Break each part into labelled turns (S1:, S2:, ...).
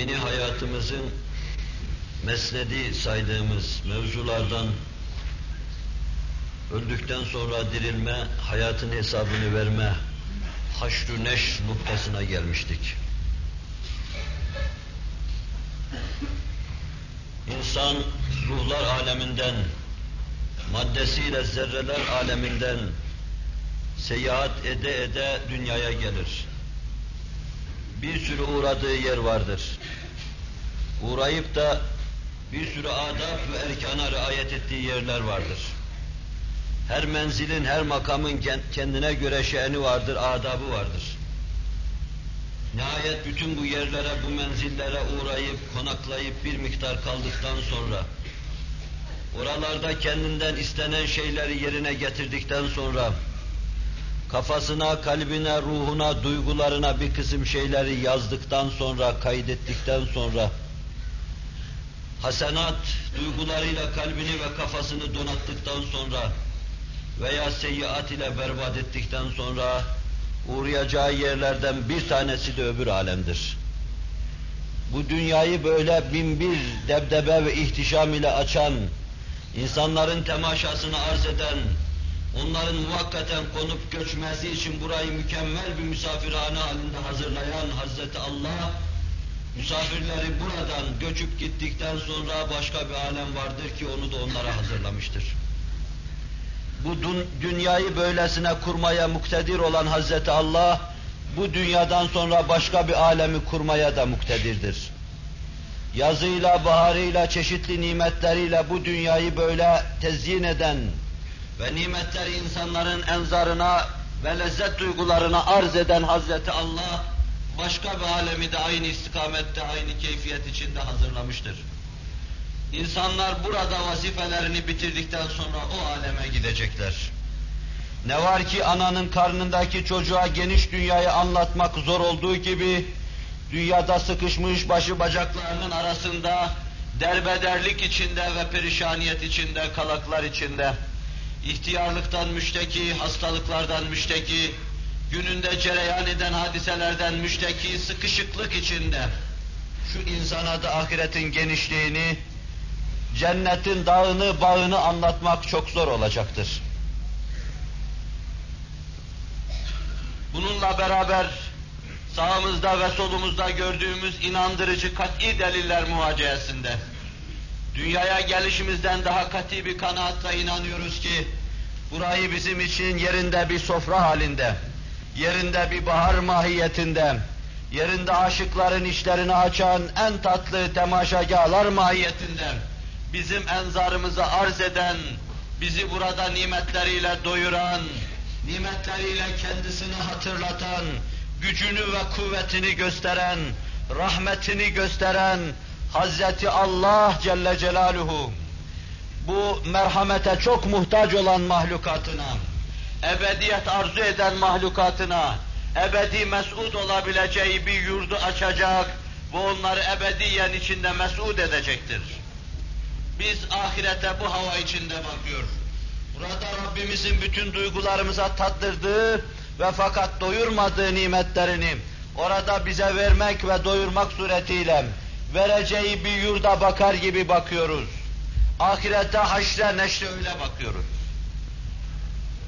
S1: dini hayatımızın mesnedi saydığımız mevzulardan öldükten sonra dirilme, hayatın hesabını verme, haşru neş noktasına gelmiştik. İnsan ruhlar aleminden, maddesiyle zerreler aleminden seyahat ede ede dünyaya gelir. Bir sürü uğradığı yer vardır. Uğrayıp da bir sürü adab ve erkana riayet ettiği yerler vardır. Her menzilin, her makamın kendine göre şe'ni vardır, adabı vardır. Nihayet bütün bu yerlere, bu menzillere uğrayıp, konaklayıp bir miktar kaldıktan sonra, oralarda kendinden istenen şeyleri yerine getirdikten sonra, kafasına, kalbine, ruhuna, duygularına bir kısım şeyleri yazdıktan sonra, kaydettikten sonra, hasenat duygularıyla kalbini ve kafasını donattıktan sonra veya seyyiat ile berbat ettikten sonra uğrayacağı yerlerden bir tanesi de öbür alemdir. Bu dünyayı böyle bin bir debdebe ve ihtişam ile açan, insanların temaşasını arz eden, onların muhakkaten konup göçmesi için burayı mükemmel bir misafirhane halinde hazırlayan Hazreti Allah, misafirleri buradan göçüp gittikten sonra başka bir alem vardır ki onu da onlara hazırlamıştır. Bu dünyayı böylesine kurmaya muktedir olan Hazreti Allah, bu dünyadan sonra başka bir alemi kurmaya da muktedirdir. Yazıyla, baharıyla, çeşitli nimetleriyle bu dünyayı böyle tezyin eden ve nimetleri insanların enzarına ve lezzet duygularına arz eden Hazreti Allah, başka bir alemi de aynı istikamette, aynı keyfiyet içinde hazırlamıştır. İnsanlar burada vazifelerini bitirdikten sonra o aleme gidecekler. Ne var ki ananın karnındaki çocuğa geniş dünyayı anlatmak zor olduğu gibi, dünyada sıkışmış başı bacaklarının arasında, derbederlik içinde ve perişaniyet içinde, kalaklar içinde, ihtiyarlıktan müşteki, hastalıklardan müşteki, gününde cereyan eden hadiselerden müşteki, sıkışıklık içinde, şu insana da ahiretin genişliğini, cennetin dağını, bağını anlatmak çok zor olacaktır. Bununla beraber sağımızda ve solumuzda gördüğümüz inandırıcı kat'i deliller muhaceyesinde, dünyaya gelişimizden daha kat'i bir kanaatle inanıyoruz ki, burayı bizim için yerinde bir sofra halinde, yerinde bir bahar mahiyetinde, yerinde aşıkların işlerini açan en tatlı temaşagahlar mahiyetinde, bizim enzarımızı arz eden, bizi burada nimetleriyle doyuran, nimetleriyle kendisini hatırlatan, gücünü ve kuvvetini gösteren, rahmetini gösteren Hazreti Allah Celle Celaluhu bu merhamete çok muhtaç olan mahlukatına, ebediyet arzu eden mahlukatına, ebedi mes'ud olabileceği bir yurdu açacak ve onları ebediyen içinde mes'ud edecektir. Biz ahirete bu hava içinde bakıyor. Burada Rabbimizin bütün duygularımıza tattırdığı ve fakat doyurmadığı nimetlerini orada bize vermek ve doyurmak suretiyle vereceği bir yurda bakar gibi bakıyoruz. Ahirete, haşre, neşre öyle bakıyoruz.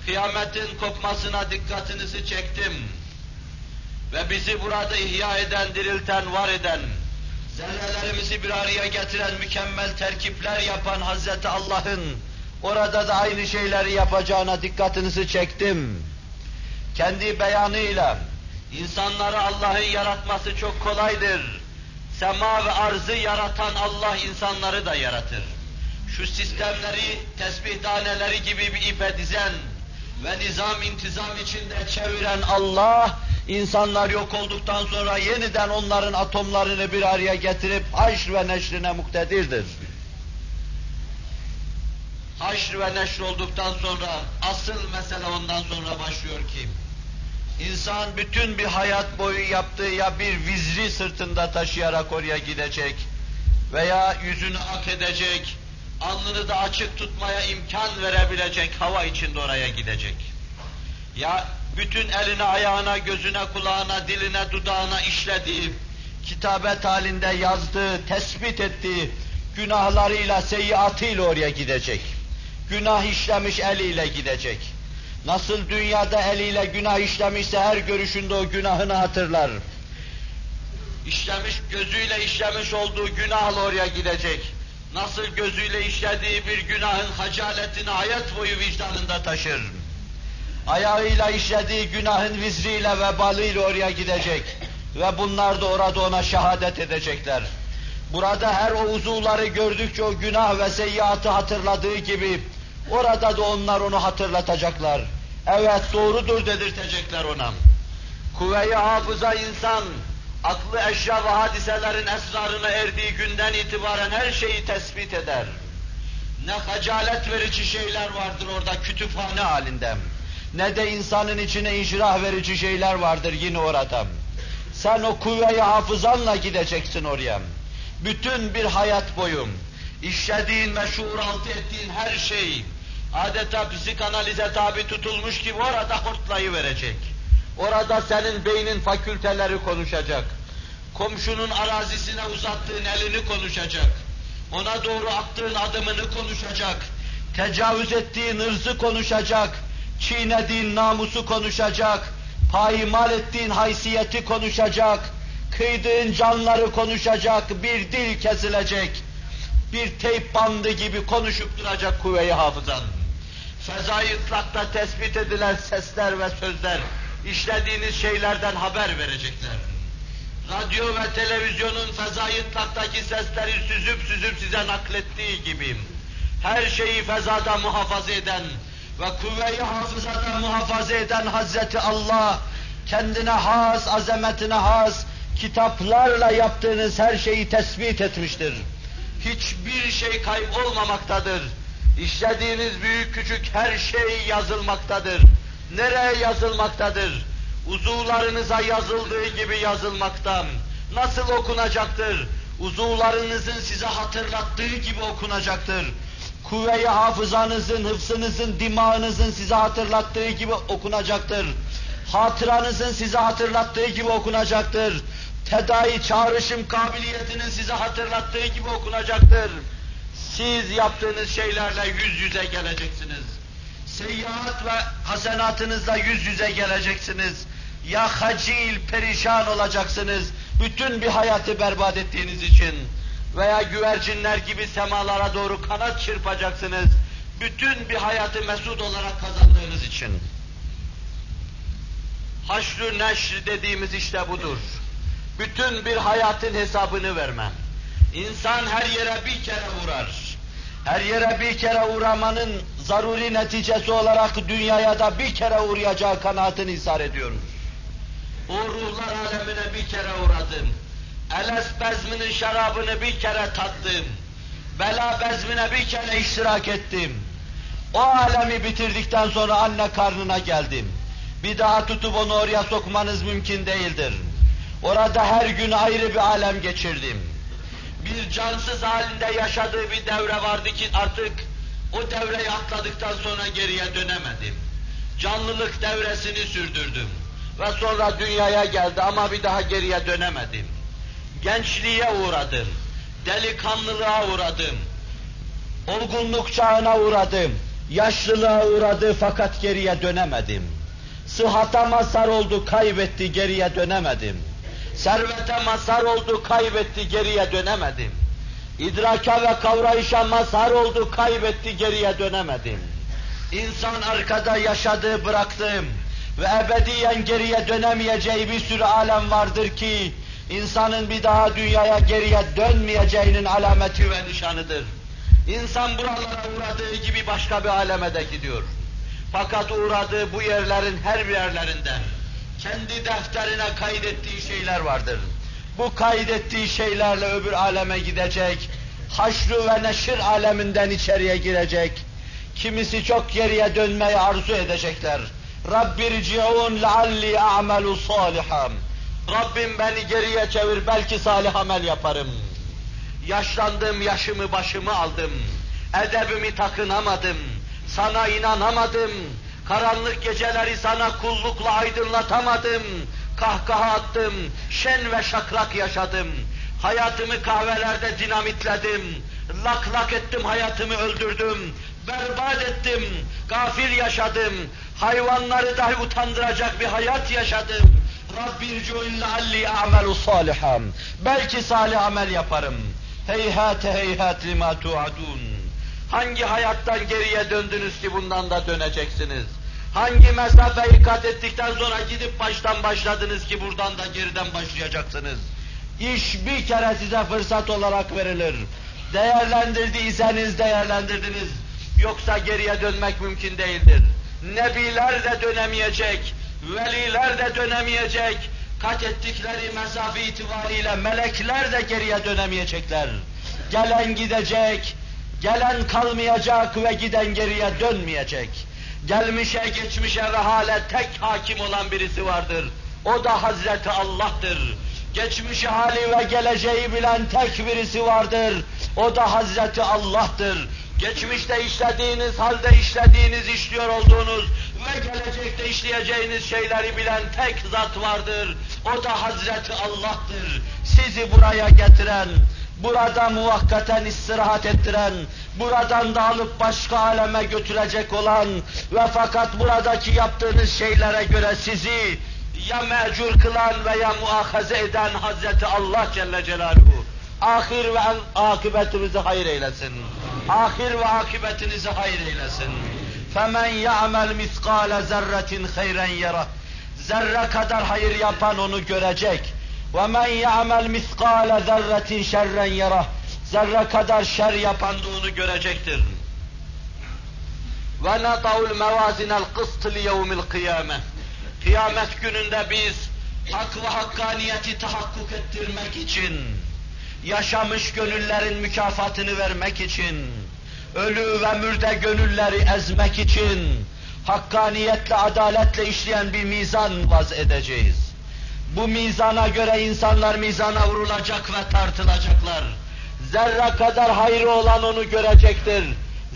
S1: Kıyametin kopmasına dikkatinizi çektim. Ve bizi burada ihya eden, dirilten, var eden, zerrelerimizi bir araya getiren mükemmel terkipler yapan Hazreti Allah'ın orada da aynı şeyleri yapacağına dikkatinizi çektim. Kendi beyanıyla insanları Allah'ın yaratması çok kolaydır. Sema ve arzı yaratan Allah insanları da yaratır. Şu sistemleri tesbih taneleri gibi bir ipe dizen ve nizam intizam içinde çeviren Allah İnsanlar yok olduktan sonra yeniden onların atomlarını bir araya getirip haşr ve neşrine muktedirdir. Haşr ve neşr olduktan sonra asıl mesele ondan sonra başlıyor ki insan bütün bir hayat boyu yaptığı ya bir vizri sırtında taşıyarak oraya gidecek veya yüzünü ak edecek, alnını da açık tutmaya imkan verebilecek hava içinde oraya gidecek. Ya bütün eline, ayağına, gözüne, kulağına, diline, dudağına işlediği, kitabet halinde yazdığı, tespit ettiği günahlarıyla, seyyiatıyla oraya gidecek. Günah işlemiş eliyle gidecek. Nasıl dünyada eliyle günah işlemişse her görüşünde o günahını hatırlar. İşlemiş, gözüyle işlemiş olduğu günahla oraya gidecek. Nasıl gözüyle işlediği bir günahın hacaletini hayat boyu vicdanında taşır. Ayağıyla işlediği günahın vizriyle ve balıyla oraya gidecek. Ve bunlar da orada ona şehadet edecekler. Burada her o uzuvları gördükçe o günah ve seyyiatı hatırladığı gibi orada da onlar onu hatırlatacaklar. Evet doğrudur dedirtecekler ona. Kuvve-i hafıza insan aklı eşya ve hadiselerin esrarına erdiği günden itibaren her şeyi tespit eder. Ne hacalet verici şeyler vardır orada kütüphane halinde. Ne de insanın içine inşirah verici şeyler vardır yine orada. Sen o kuvve-i hafızanla gideceksin oraya. Bütün bir hayat boyu işlediğin ve şuur altı ettiğin her şey adeta psikanalize tabi tutulmuş gibi orada hortlayıverecek. Orada senin beynin fakülteleri konuşacak. Komşunun arazisine uzattığın elini konuşacak. Ona doğru attığın adımını konuşacak. Tecavüz ettiğin ırzı konuşacak. Çiğnediğin namusu konuşacak. Payimal ettiğin haysiyeti konuşacak. Kıydığın canları konuşacak. Bir dil kesilecek. Bir teyp bandı gibi konuşup duracak kuvve-i hafızan. Fezai ıtlakta tespit edilen sesler ve sözler işlediğiniz şeylerden haber verecekler. Radyo ve televizyonun fezai ıtlaktaki sesleri süzüp süzüp size naklettiği gibi her şeyi fezada muhafaza eden ve kuvve-i hafızada muhafaza eden Hazreti Allah kendine has, azametine has kitaplarla yaptığınız her şeyi tespit etmiştir. Hiçbir şey kaybolmamaktadır. İşlediğiniz büyük küçük her şey yazılmaktadır. Nereye yazılmaktadır? Uzuvlarınıza yazıldığı gibi yazılmakta. Nasıl okunacaktır? Uzuvlarınızın size hatırlattığı gibi okunacaktır. Kuvve-i hafızanızın, hıfzınızın, dimağınızın size hatırlattığı gibi okunacaktır. Hatıranızın size hatırlattığı gibi okunacaktır. Tedai çağrışım kabiliyetinin size hatırlattığı gibi okunacaktır. Siz yaptığınız şeylerle yüz yüze geleceksiniz. Seyyiat ve hasenatınızla yüz yüze geleceksiniz. Ya hacil, perişan olacaksınız. Bütün bir hayatı berbat ettiğiniz için. Veya güvercinler gibi semalara doğru kanat çırpacaksınız. Bütün bir hayatı mesut olarak kazandığınız için. Haşr-ı neşr dediğimiz işte budur. Bütün bir hayatın hesabını vermem. İnsan her yere bir kere uğrar. Her yere bir kere uğramanın zaruri neticesi olarak dünyaya da bir kere uğrayacağı kanaatini ishar ediyoruz. O ruhlar alemine bir kere uğradım. Eles bezminin şarabını bir kere tattım. Bela bezmine bir kere iştirak ettim. O alemi bitirdikten sonra anne karnına geldim. Bir daha tutup onu oraya sokmanız mümkün değildir. Orada her gün ayrı bir alem geçirdim. Bir cansız halinde yaşadığı bir devre vardı ki artık o devreyi atladıktan sonra geriye dönemedim. Canlılık devresini sürdürdüm. Ve sonra dünyaya geldi ama bir daha geriye dönemedim. Gençliğe uğradım. Delikanlılığa uğradım. Olgunluk çağına uğradım. Yaşlılığa uğradı fakat geriye dönemedim. Sıhhata mazhar oldu, kaybetti, geriye dönemedim. Servete mazhar oldu, kaybetti, geriye dönemedim. İdraka ve kavrayışa mazhar oldu, kaybetti, geriye dönemedim. İnsan arkada yaşadığı bıraktım ve ebediyen geriye dönemeyeceği bir sürü alem vardır ki, insanın bir daha dünyaya geriye dönmeyeceğinin alameti ve nişanıdır. İnsan buralara uğradığı gibi başka bir aleme de gidiyor. Fakat uğradığı bu yerlerin her bir yerlerinden kendi defterine kaydettiği şeyler vardır. Bu kaydettiği şeylerle öbür aleme gidecek, haşru ve neşir aleminden içeriye girecek. Kimisi çok geriye dönmeyi arzu edecekler. Rabbi rici'un lealli a'melu saliham. Rabbim beni geriye çevir belki salih amel yaparım. Yaşlandım, yaşımı başımı aldım. Edebimi takınamadım. Sana inanamadım. Karanlık geceleri sana kullukla aydınlatamadım. kahkaha attım, şen ve şakrak yaşadım. Hayatımı kahvelerde dinamitledim, lak lak ettim hayatımı öldürdüm, berbat ettim, gafil yaşadım, hayvanları dahi utandıracak bir hayat yaşadım. Rabbi ircu'in lealli a'melu salihan. Belki salih amel yaparım. Heyhate heyhat lima tu'adun. Hangi hayattan geriye döndünüz ki bundan da döneceksiniz? Hangi mesafeyi kat ettikten sonra gidip baştan başladınız ki buradan da geriden başlayacaksınız? İş bir kere size fırsat olarak verilir. Değerlendirdiyseniz değerlendirdiniz. Yoksa geriye dönmek mümkün değildir. Nebiler de dönemeyecek, veliler de dönemeyecek, kat ettikleri mesafe itibariyle melekler de geriye dönemeyecekler. Gelen gidecek, gelen kalmayacak ve giden geriye dönmeyecek. Gelmişe, geçmişe ve hale tek hakim olan birisi vardır. O da Hazreti Allah'tır. Geçmişi hali ve geleceği bilen tek birisi vardır. O da Hazreti Allah'tır. Geçmişte işlediğiniz halde işlediğiniz işliyor olduğunuz ve gelecekte işleyeceğiniz şeyleri bilen tek zat vardır. O da Hazreti Allah'tır. Sizi buraya getiren, burada muvakkaten istirahat ettiren, buradan da alıp başka aleme götürecek olan ve fakat buradaki yaptığınız şeylere göre sizi ya mecur kılan veya muahaze eden Hazreti Allah Celle Celaluhu ahir ve akıbetimizi hayır eylesin. Ahir ve akıbetinizi hayır eylesin. فَمَنْ يَعْمَلْ مِثْقَالَ زَرَّةٍ خَيْرًا يَرَهُ Zerre kadar hayır yapan onu görecek. وَمَنْ يَعْمَلْ مِثْقَالَ ذَرَّةٍ شَرًّا يَرَهُ Zerre kadar şer yapan da onu görecektir. وَنَضَعُ الْمَوَازِنَ الْقِسْطِ لِيَوْمِ الْقِيَامَةِ Kıyamet gününde biz hak ve hakkaniyeti tahakkuk ettirmek için, yaşamış gönüllerin mükafatını vermek için, ölü ve mürde gönülleri ezmek için, hakkaniyetle, adaletle işleyen bir mizan vaz edeceğiz. Bu mizana göre insanlar mizana vurulacak ve tartılacaklar. Zerre kadar hayrı olan onu görecektir.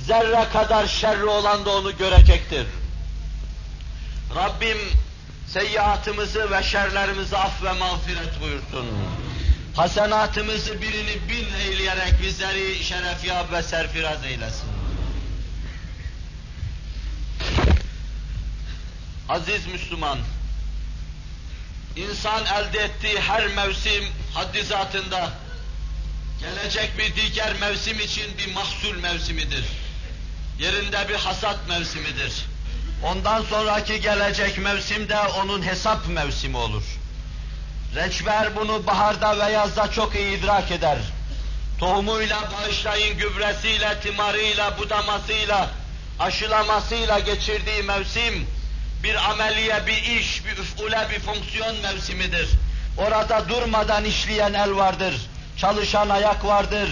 S1: Zerre kadar şerri olan da onu görecektir. Rabbim seyyiatımızı ve şerlerimizi af ve mağfiret buyursun. Hasenatımızı birini bin eyleyerek bizleri şerefyab ve serfiraz eylesin. Aziz Müslüman, insan elde ettiği her mevsim haddi zatında gelecek bir diğer mevsim için bir mahsul mevsimidir. Yerinde bir hasat mevsimidir. Ondan sonraki gelecek mevsim de onun hesap mevsimi olur. Reçber bunu baharda ve yazda çok iyi idrak eder. Tohumuyla, bağışlayın gübresiyle, timarıyla, budamasıyla, aşılamasıyla geçirdiği mevsim, bir ameliye, bir iş, bir üfule, bir fonksiyon mevsimidir. Orada durmadan işleyen el vardır, çalışan ayak vardır,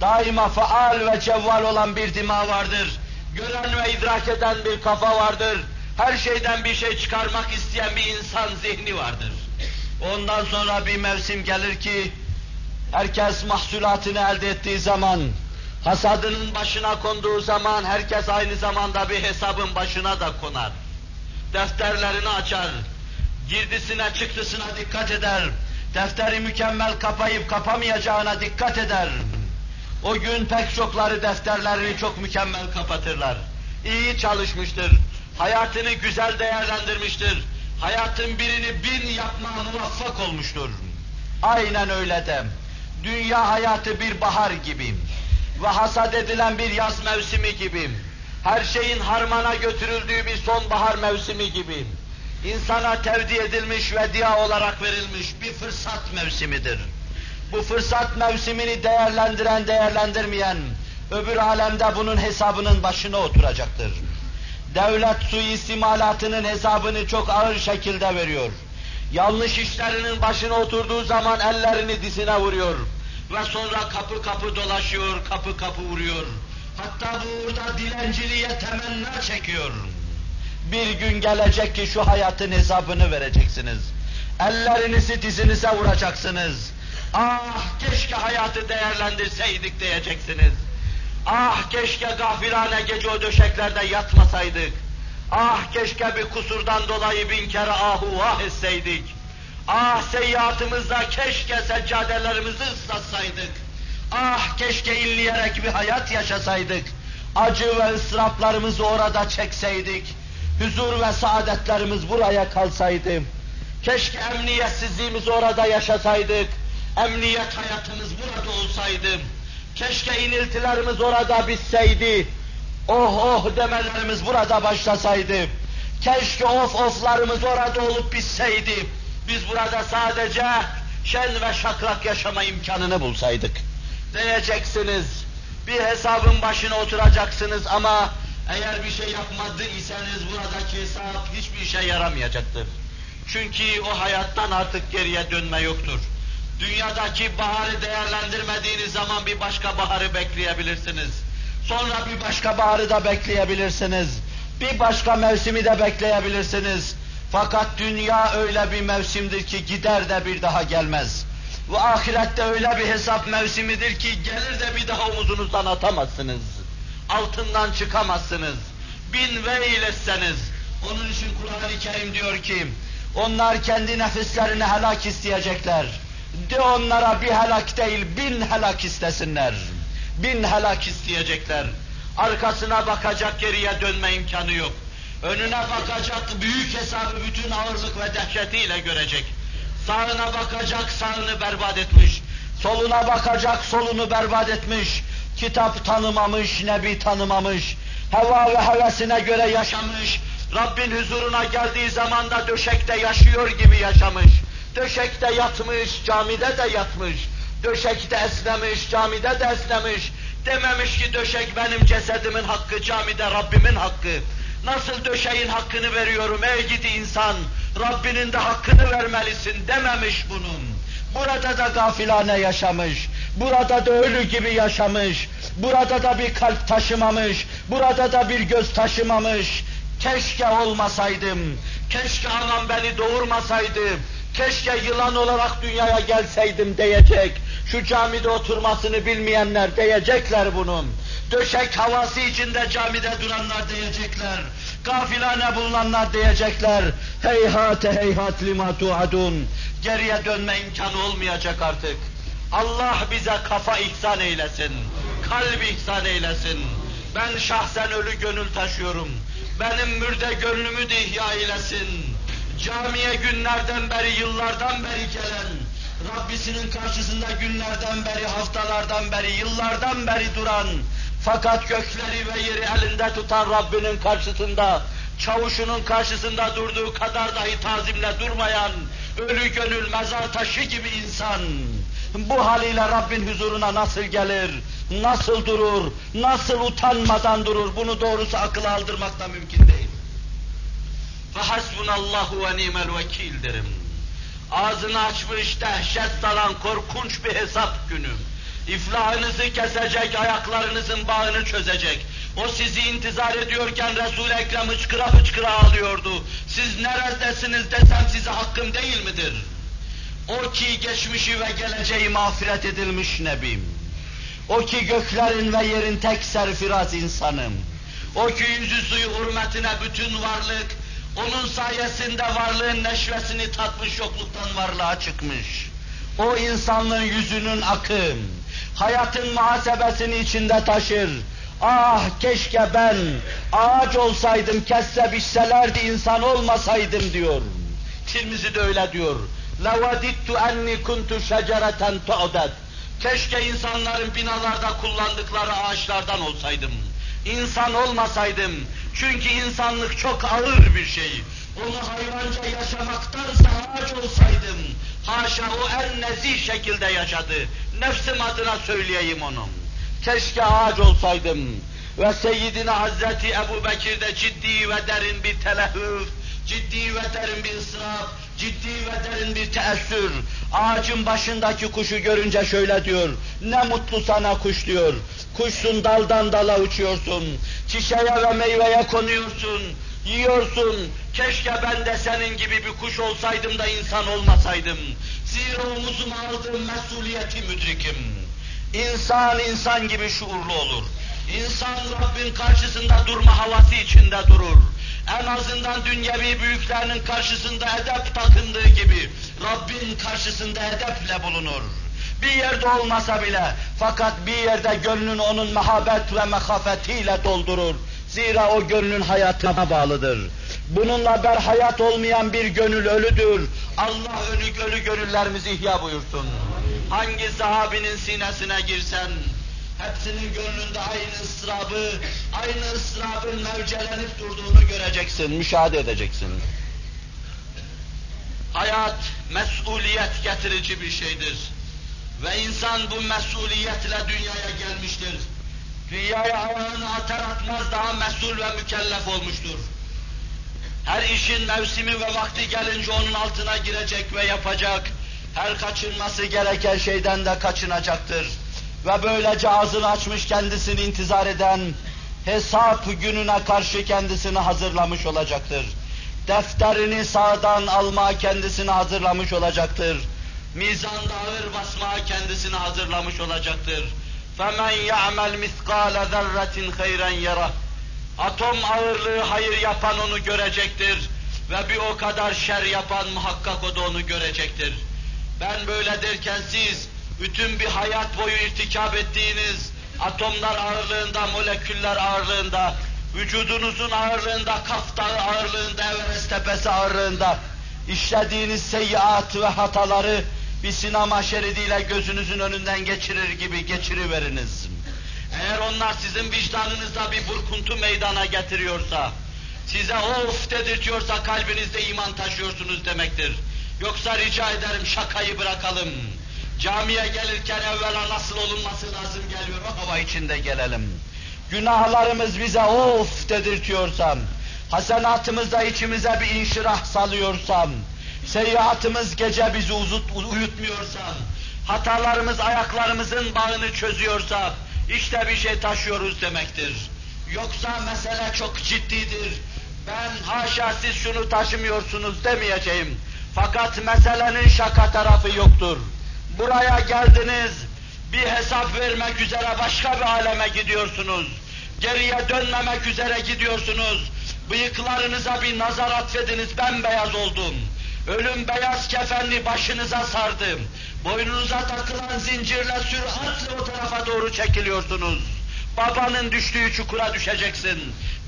S1: daima faal ve cevval olan bir dima vardır gören ve idrak eden bir kafa vardır. Her şeyden bir şey çıkarmak isteyen bir insan zihni vardır. Ondan sonra bir mevsim gelir ki herkes mahsulatını elde ettiği zaman, hasadının başına konduğu zaman herkes aynı zamanda bir hesabın başına da konar. Defterlerini açar, girdisine çıktısına dikkat eder, defteri mükemmel kapayıp kapamayacağına dikkat eder. O gün pek çokları defterlerini çok mükemmel kapatırlar. İyi çalışmıştır, hayatını güzel değerlendirmiştir, hayatın birini bin yapma muvaffak olmuştur. Aynen öyle de. Dünya hayatı bir bahar gibi ve hasat edilen bir yaz mevsimi gibi, her şeyin harmana götürüldüğü bir sonbahar mevsimi gibi, insana tevdi edilmiş ve dia olarak verilmiş bir fırsat mevsimidir bu fırsat mevsimini değerlendiren değerlendirmeyen, öbür alemde bunun hesabının başına oturacaktır. Devlet suistimalatının hesabını çok ağır şekilde veriyor. Yanlış işlerinin başına oturduğu zaman ellerini dizine vuruyor. Ve sonra kapı kapı dolaşıyor, kapı kapı vuruyor. Hatta bu uğurda dilenciliğe temenna çekiyor. Bir gün gelecek ki şu hayatın hesabını vereceksiniz. Ellerinizi dizinize vuracaksınız Ah keşke hayatı değerlendirseydik diyeceksiniz. Ah keşke gafilane gece o döşeklerde yatmasaydık. Ah keşke bir kusurdan dolayı bin kere ahu vah etseydik. Ah seyyiatımızda keşke seccadelerimizi ıslatsaydık. Ah keşke inleyerek bir hayat yaşasaydık. Acı ve ıstıraplarımızı orada çekseydik. Huzur ve saadetlerimiz buraya kalsaydı. Keşke emniyetsizliğimizi orada yaşasaydık. Emniyet hayatımız burada olsaydı. Keşke iniltilerimiz orada bitseydi. Oh oh demelerimiz burada başlasaydı. Keşke of oflarımız orada olup bitseydi. Biz burada sadece şen ve şakrak yaşama imkanını bulsaydık. Diyeceksiniz, bir hesabın başına oturacaksınız ama eğer bir şey yapmadı iseniz buradaki hesap hiçbir işe yaramayacaktır. Çünkü o hayattan artık geriye dönme yoktur. Dünyadaki baharı değerlendirmediğiniz zaman bir başka baharı bekleyebilirsiniz. Sonra bir başka baharı da bekleyebilirsiniz. Bir başka mevsimi de bekleyebilirsiniz. Fakat dünya öyle bir mevsimdir ki gider de bir daha gelmez. Ve ahirette öyle bir hesap mevsimidir ki gelir de bir daha omuzunuzdan atamazsınız. Altından çıkamazsınız. Bin veil etseniz. Onun için Kur'an-ı Kerim diyor ki, onlar kendi nefislerini helak isteyecekler. De onlara bir helak değil, bin helak istesinler. Bin helak isteyecekler. Arkasına bakacak geriye dönme imkanı yok. Önüne bakacak büyük hesabı bütün ağırlık ve dehşetiyle görecek. Sağına bakacak sağını berbat etmiş. Soluna bakacak solunu berbat etmiş. Kitap tanımamış, nebi tanımamış. Heva ve hevesine göre yaşamış. Rabbin huzuruna geldiği zaman da döşekte yaşıyor gibi yaşamış. Döşekte yatmış, camide de yatmış. Döşekte esnemiş, camide de esnemiş. Dememiş ki döşek benim cesedimin hakkı, camide Rabbimin hakkı. Nasıl döşeğin hakkını veriyorum ey gidi insan, Rabbinin de hakkını vermelisin dememiş bunun. Burada da gafilane yaşamış, burada da ölü gibi yaşamış, burada da bir kalp taşımamış, burada da bir göz taşımamış. Keşke olmasaydım, keşke anam beni doğurmasaydı, keşke yılan olarak dünyaya gelseydim diyecek. Şu camide oturmasını bilmeyenler diyecekler bunun. Döşek havası içinde camide duranlar diyecekler. Gafilane bulunanlar diyecekler. Heyhate heyhat lima tuadun. Geriye dönme imkanı olmayacak artık. Allah bize kafa ihsan eylesin. Kalp ihsan eylesin. Ben şahsen ölü gönül taşıyorum. Benim mürde gönlümü de ihya eylesin. Camiye günlerden beri, yıllardan beri gelen, Rabbisinin karşısında günlerden beri, haftalardan beri, yıllardan beri duran, fakat gökleri ve yeri elinde tutan Rabbinin karşısında, çavuşunun karşısında durduğu kadar dahi tazimle durmayan, ölü gönül mezar taşı gibi insan, bu haliyle Rabbin huzuruna nasıl gelir, nasıl durur, nasıl utanmadan durur, bunu doğrusu akıl aldırmak da mümkün değil. Hasbunallahu ve nimel vekil derim. Ağzını açmış dehşet salan korkunç bir hesap günü İflahınızı kesecek, ayaklarınızın bağını çözecek. O sizi intizar ediyorken Resul-i Ekrem hıçkıra hıçkıra ağlıyordu. Siz neredesiniz desem size hakkım değil midir? O ki geçmişi ve geleceği mağfiret edilmiş Nebim. O ki göklerin ve yerin tek serfiraz insanım. O ki yüzü suyu hürmetine bütün varlık, onun sayesinde varlığın neşvesini tatmış yokluktan varlığa çıkmış. O insanlığın yüzünün akım, hayatın muhasebesini içinde taşır. Ah keşke ben ağaç olsaydım, kesse biçselerdi insan olmasaydım diyor. Tirmizi de öyle diyor. لَوَدِدْتُ اَنِّي كُنْتُ شَجَرَةً تُعْدَدْ Keşke insanların binalarda kullandıkları ağaçlardan olsaydım. İnsan olmasaydım. Çünkü insanlık çok ağır bir şey. Onu hayvanca yaşamaktansa ağaç olsaydım. Haşa o en nezih şekilde yaşadı. Nefsim adına söyleyeyim onu. Keşke ağaç olsaydım. Ve Seyyidina Hazreti Ebu Bekir'de ciddi ve derin bir telehüf, ciddi ve derin bir ısraf, ciddi ve derin bir teessür. Ağacın başındaki kuşu görünce şöyle diyor, ne mutlu sana kuş diyor. Kuşsun daldan dala uçuyorsun, çiçeğe ve meyveye konuyorsun, yiyorsun. Keşke ben de senin gibi bir kuş olsaydım da insan olmasaydım. Zira omuzuma aldığım mesuliyeti müdrikim. İnsan insan gibi şuurlu olur. İnsan Rabbin karşısında durma havası içinde durur. en azından dünyevi büyüklerinin karşısında edep takındığı gibi Rabbin karşısında edeple bulunur. Bir yerde olmasa bile fakat bir yerde gönlün onun mehabet ve mekafetiyle doldurur. Zira o gönlün hayatına bağlıdır. Bununla ber hayat olmayan bir gönül ölüdür. Allah ölü ölü gönüllerimizi ihya buyursun. Hangi sahabinin sinesine girsen, hepsinin gönlünde aynı ıstırabı, aynı ıstırabın mevcelenip durduğunu göreceksin, müşahede edeceksin. Hayat, mesuliyet getirici bir şeydir. Ve insan bu mesuliyetle dünyaya gelmiştir. Dünyaya ayağını atar atmaz daha mesul ve mükellef olmuştur. Her işin mevsimi ve vakti gelince onun altına girecek ve yapacak. Her kaçınması gereken şeyden de kaçınacaktır. Ve böylece ağzını açmış kendisini intizar eden, hesap gününe karşı kendisini hazırlamış olacaktır. Defterini sağdan alma kendisini hazırlamış olacaktır. Mizanda ağır basma kendisini hazırlamış olacaktır. فَمَنْ يَعْمَلْ مِثْقَالَ ذَرَّةٍ خَيْرًا يَرَهُ Atom ağırlığı hayır yapan onu görecektir ve bir o kadar şer yapan muhakkak o da onu görecektir. Ben böyle derken siz bütün bir hayat boyu irtikap ettiğiniz atomlar ağırlığında, moleküller ağırlığında, vücudunuzun ağırlığında, Kaf Dağı ağırlığında, Everest Tepesi ağırlığında işlediğiniz seyyiat ve hataları bir sinema şeridiyle gözünüzün önünden geçirir gibi geçiriveriniz. Eğer onlar sizin vicdanınızda bir burkuntu meydana getiriyorsa, size of dedirtiyorsa kalbinizde iman taşıyorsunuz demektir. Yoksa rica ederim şakayı bırakalım. Camiye gelirken evvela nasıl olunması lazım geliyor o hava içinde gelelim. Günahlarımız bize of dedirtiyorsam, hasenatımızda içimize bir inşirah salıyorsam, seyyiatımız gece bizi uzut, uyutmuyorsam, hatalarımız ayaklarımızın bağını çözüyorsa, işte bir şey taşıyoruz demektir. Yoksa mesele çok ciddidir. Ben haşa siz şunu taşımıyorsunuz demeyeceğim. Fakat meselenin şaka tarafı yoktur. Buraya geldiniz, bir hesap vermek üzere başka bir aleme gidiyorsunuz. Geriye dönmemek üzere gidiyorsunuz. Bıyıklarınıza bir nazar atfediniz, bembeyaz oldum. Ölüm beyaz kefenli başınıza sardım. Boynunuza takılan zincirle süratle o tarafa doğru çekiliyorsunuz. Babanın düştüğü çukura düşeceksin.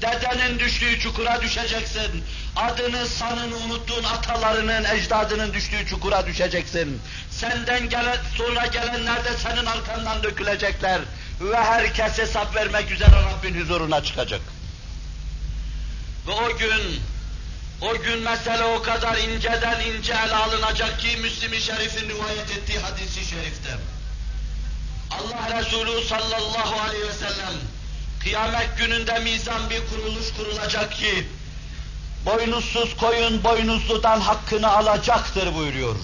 S1: Dedenin düştüğü çukura düşeceksin. Adını, sanını unuttuğun atalarının, ecdadının düştüğü çukura düşeceksin. Senden gelen, sonra gelenler de senin arkandan dökülecekler. Ve herkes hesap vermek üzere Rabbin huzuruna çıkacak. Ve o gün o gün mesele o kadar inceden ince ele alınacak ki Müslim-i Şerif'in rivayet ettiği hadisi şerifte. Allah Resulü sallallahu aleyhi ve sellem kıyamet gününde mizan bir kuruluş kurulacak ki boynuzsuz koyun boynuzludan hakkını alacaktır buyuruyor.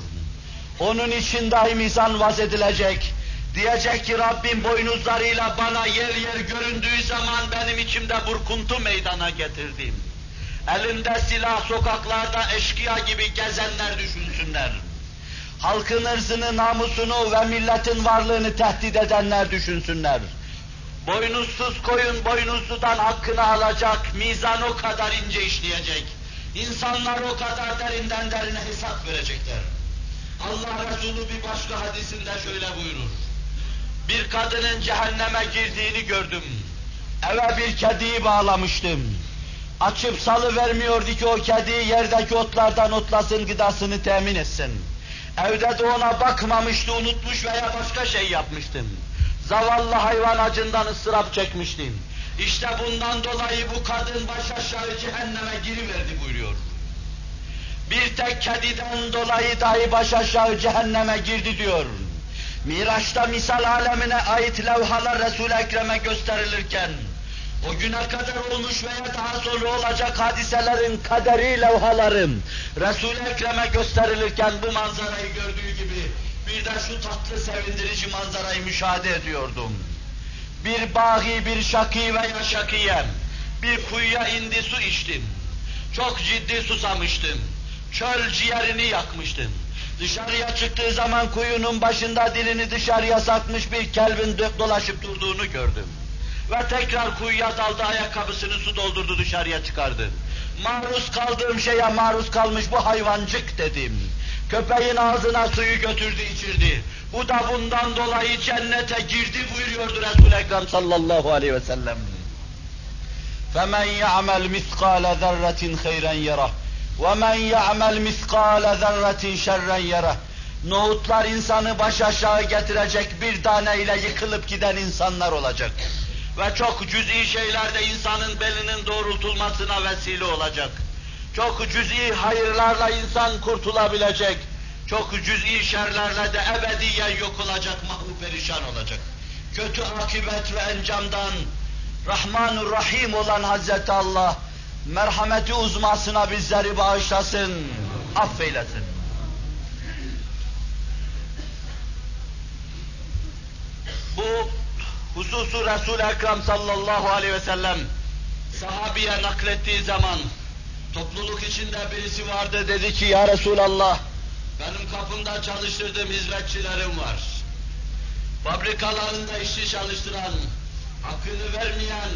S1: Onun için dahi mizan vaz edilecek. Diyecek ki Rabbim boynuzlarıyla bana yer yer göründüğü zaman benim içimde burkuntu meydana getirdim elinde silah sokaklarda eşkıya gibi gezenler düşünsünler. Halkın ırzını, namusunu ve milletin varlığını tehdit edenler düşünsünler. Boynuzsuz koyun boynuzludan hakkını alacak, mizan o kadar ince işleyecek. İnsanlar o kadar derinden derine hesap verecekler. Allah Resulü bir başka hadisinde şöyle buyurur. Bir kadının cehenneme girdiğini gördüm. Eve bir kediyi bağlamıştım. Açıp salı vermiyordu ki o kedi yerdeki otlardan otlasın, gıdasını temin etsin. Evde de ona bakmamıştı, unutmuş veya başka şey yapmıştım. Zavallı hayvan acından ıstırap çekmiştim. İşte bundan dolayı bu kadın baş aşağı cehenneme giriverdi buyuruyor. Bir tek kediden dolayı dahi baş aşağı cehenneme girdi diyor. Miraç'ta misal alemine ait levhalar Resul-i Ekrem'e gösterilirken, o güne kadar olmuş veya daha sonra olacak hadiselerin kaderi levhalarım Resul-i Ekrem'e gösterilirken bu manzarayı gördüğü gibi bir de şu tatlı sevindirici manzarayı müşahede ediyordum. Bir bahi, bir şaki veya şakiyem bir kuyuya indi su içtim. Çok ciddi susamıştım. Çöl ciğerini yakmıştım. Dışarıya çıktığı zaman kuyunun başında dilini dışarıya satmış bir kelbin dolaşıp durduğunu gördüm. Ve tekrar kuyuya daldı, ayakkabısını su doldurdu, dışarıya çıkardı. Maruz kaldığım şeye maruz kalmış bu hayvancık dedim. Köpeğin ağzına suyu götürdü içirdi. Bu da bundan dolayı cennete girdi buyuruyordu Resul-i Ekrem sallallahu aleyhi ve sellem. فَمَنْ يَعْمَلْ مِثْقَالَ ذَرَّةٍ خَيْرًا يَرَهُ وَمَنْ يَعْمَلْ مِثْقَالَ ذَرَّةٍ شَرًّا يَرَهُ Nohutlar insanı baş aşağı getirecek bir tane ile yıkılıp giden insanlar olacak. Ve çok cüz'i şeylerde insanın belinin doğrultulmasına vesile olacak. Çok cüz'i hayırlarla insan kurtulabilecek. Çok cüz'i şerlerle de ebediyen yok olacak, mahvu perişan olacak. Kötü akibet ve encamdan Rahmanur Rahim olan Hazreti Allah merhameti uzmasına bizleri bağışlasın, affeylesin. Bu hususu Resul-i Ekrem sallallahu aleyhi ve sellem sahabiye naklettiği zaman topluluk içinde birisi vardı dedi ki ya Resulallah benim kapımda çalıştırdığım hizmetçilerim var. Fabrikalarında işçi çalıştıran, hakkını vermeyen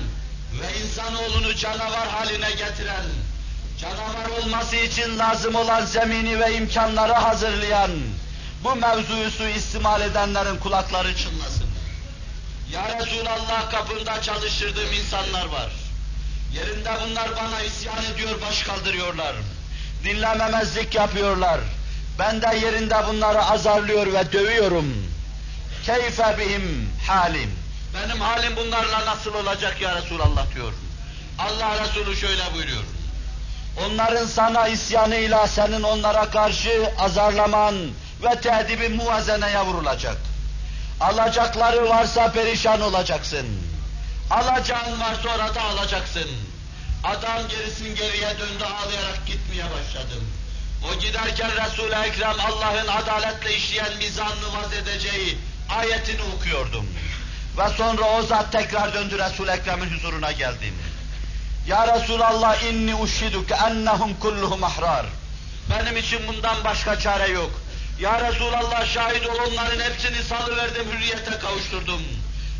S1: ve insanoğlunu canavar haline getiren, canavar olması için lazım olan zemini ve imkanları hazırlayan, bu mevzuyu suistimal edenlerin kulakları çınlasın. Ya Resulallah kapında çalıştırdığım insanlar var. Yerinde bunlar bana isyan ediyor, baş kaldırıyorlar. Dinlememezlik yapıyorlar. Ben de yerinde bunları azarlıyor ve dövüyorum. Keyfe bihim halim. Benim halim bunlarla nasıl olacak ya Resulallah diyor. Allah Resulü şöyle buyuruyor. Onların sana isyanıyla senin onlara karşı azarlaman ve tehdibin muvazeneye vurulacak. Alacakları varsa perişan olacaksın. Alacağın var sonra alacaksın. Adam gerisin geriye döndü ağlayarak gitmeye başladım. O giderken Resul-i Ekrem Allah'ın adaletle işleyen mizanını vaz edeceği ayetini okuyordum. Ve sonra o zat tekrar döndü Resul-i Ekrem'in huzuruna geldim. Ya Resulallah inni uşhiduke ennehum kulluhum ahrar. Benim için bundan başka çare yok. Ya Resulallah şahit ol onların hepsini salıverdim, hürriyete kavuşturdum.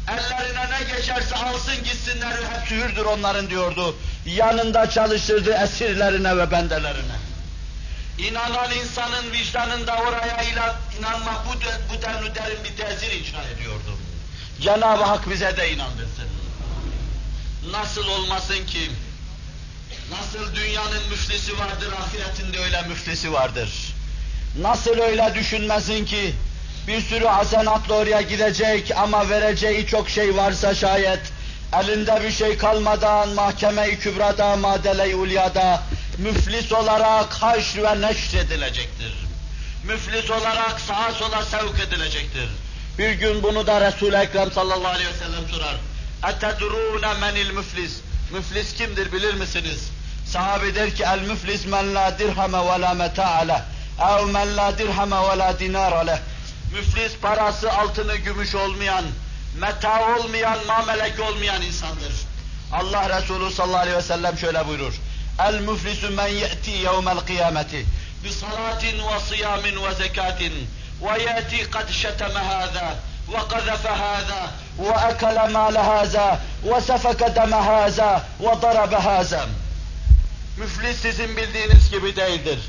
S1: Ellerine ne geçerse alsın gitsinler, hepsi hürdür onların diyordu. Yanında çalıştırdı esirlerine ve bendelerine. İnanan insanın vicdanında oraya inanmak bu, bu denli derin bir tezir inşa ediyordu. Cenab-ı Hak bize de inandırsın. Nasıl olmasın ki, nasıl dünyanın müflisi vardır, ahiretinde öyle müflisi vardır. Nasıl öyle düşünmesin ki, bir sürü hasenatla oraya gidecek ama vereceği çok şey varsa şayet, elinde bir şey kalmadan mahkeme-i kübrada, madele-i ulyada, müflis olarak haşr ve neşr edilecektir. Müflis olarak sağa sola sevk edilecektir. Bir gün bunu da Resul-i Ekrem sallallahu aleyhi ve sellem sorar. اَتَدْرُونَ مَنِ الْمُفْلِسِ Müflis kimdir bilir misiniz? Sahabe der ki el müflis men la dirheme ve la meta'a leh ev men la dirheme ve la dinara leh. Müflis parası altını gümüş olmayan, meta olmayan, mamelek olmayan insandır. Allah Resulü sallallahu aleyhi ve sellem şöyle buyurur. El müflisu men ye'ti yevmel kıyameti bi salatin ve siyamin ve zekatin ve ye'ti kad şeteme hâzâ وقذف هذا وأكل مال هذا وسفك دم هذا وضرب هذا Müflis sizin bildiğiniz gibi değildir.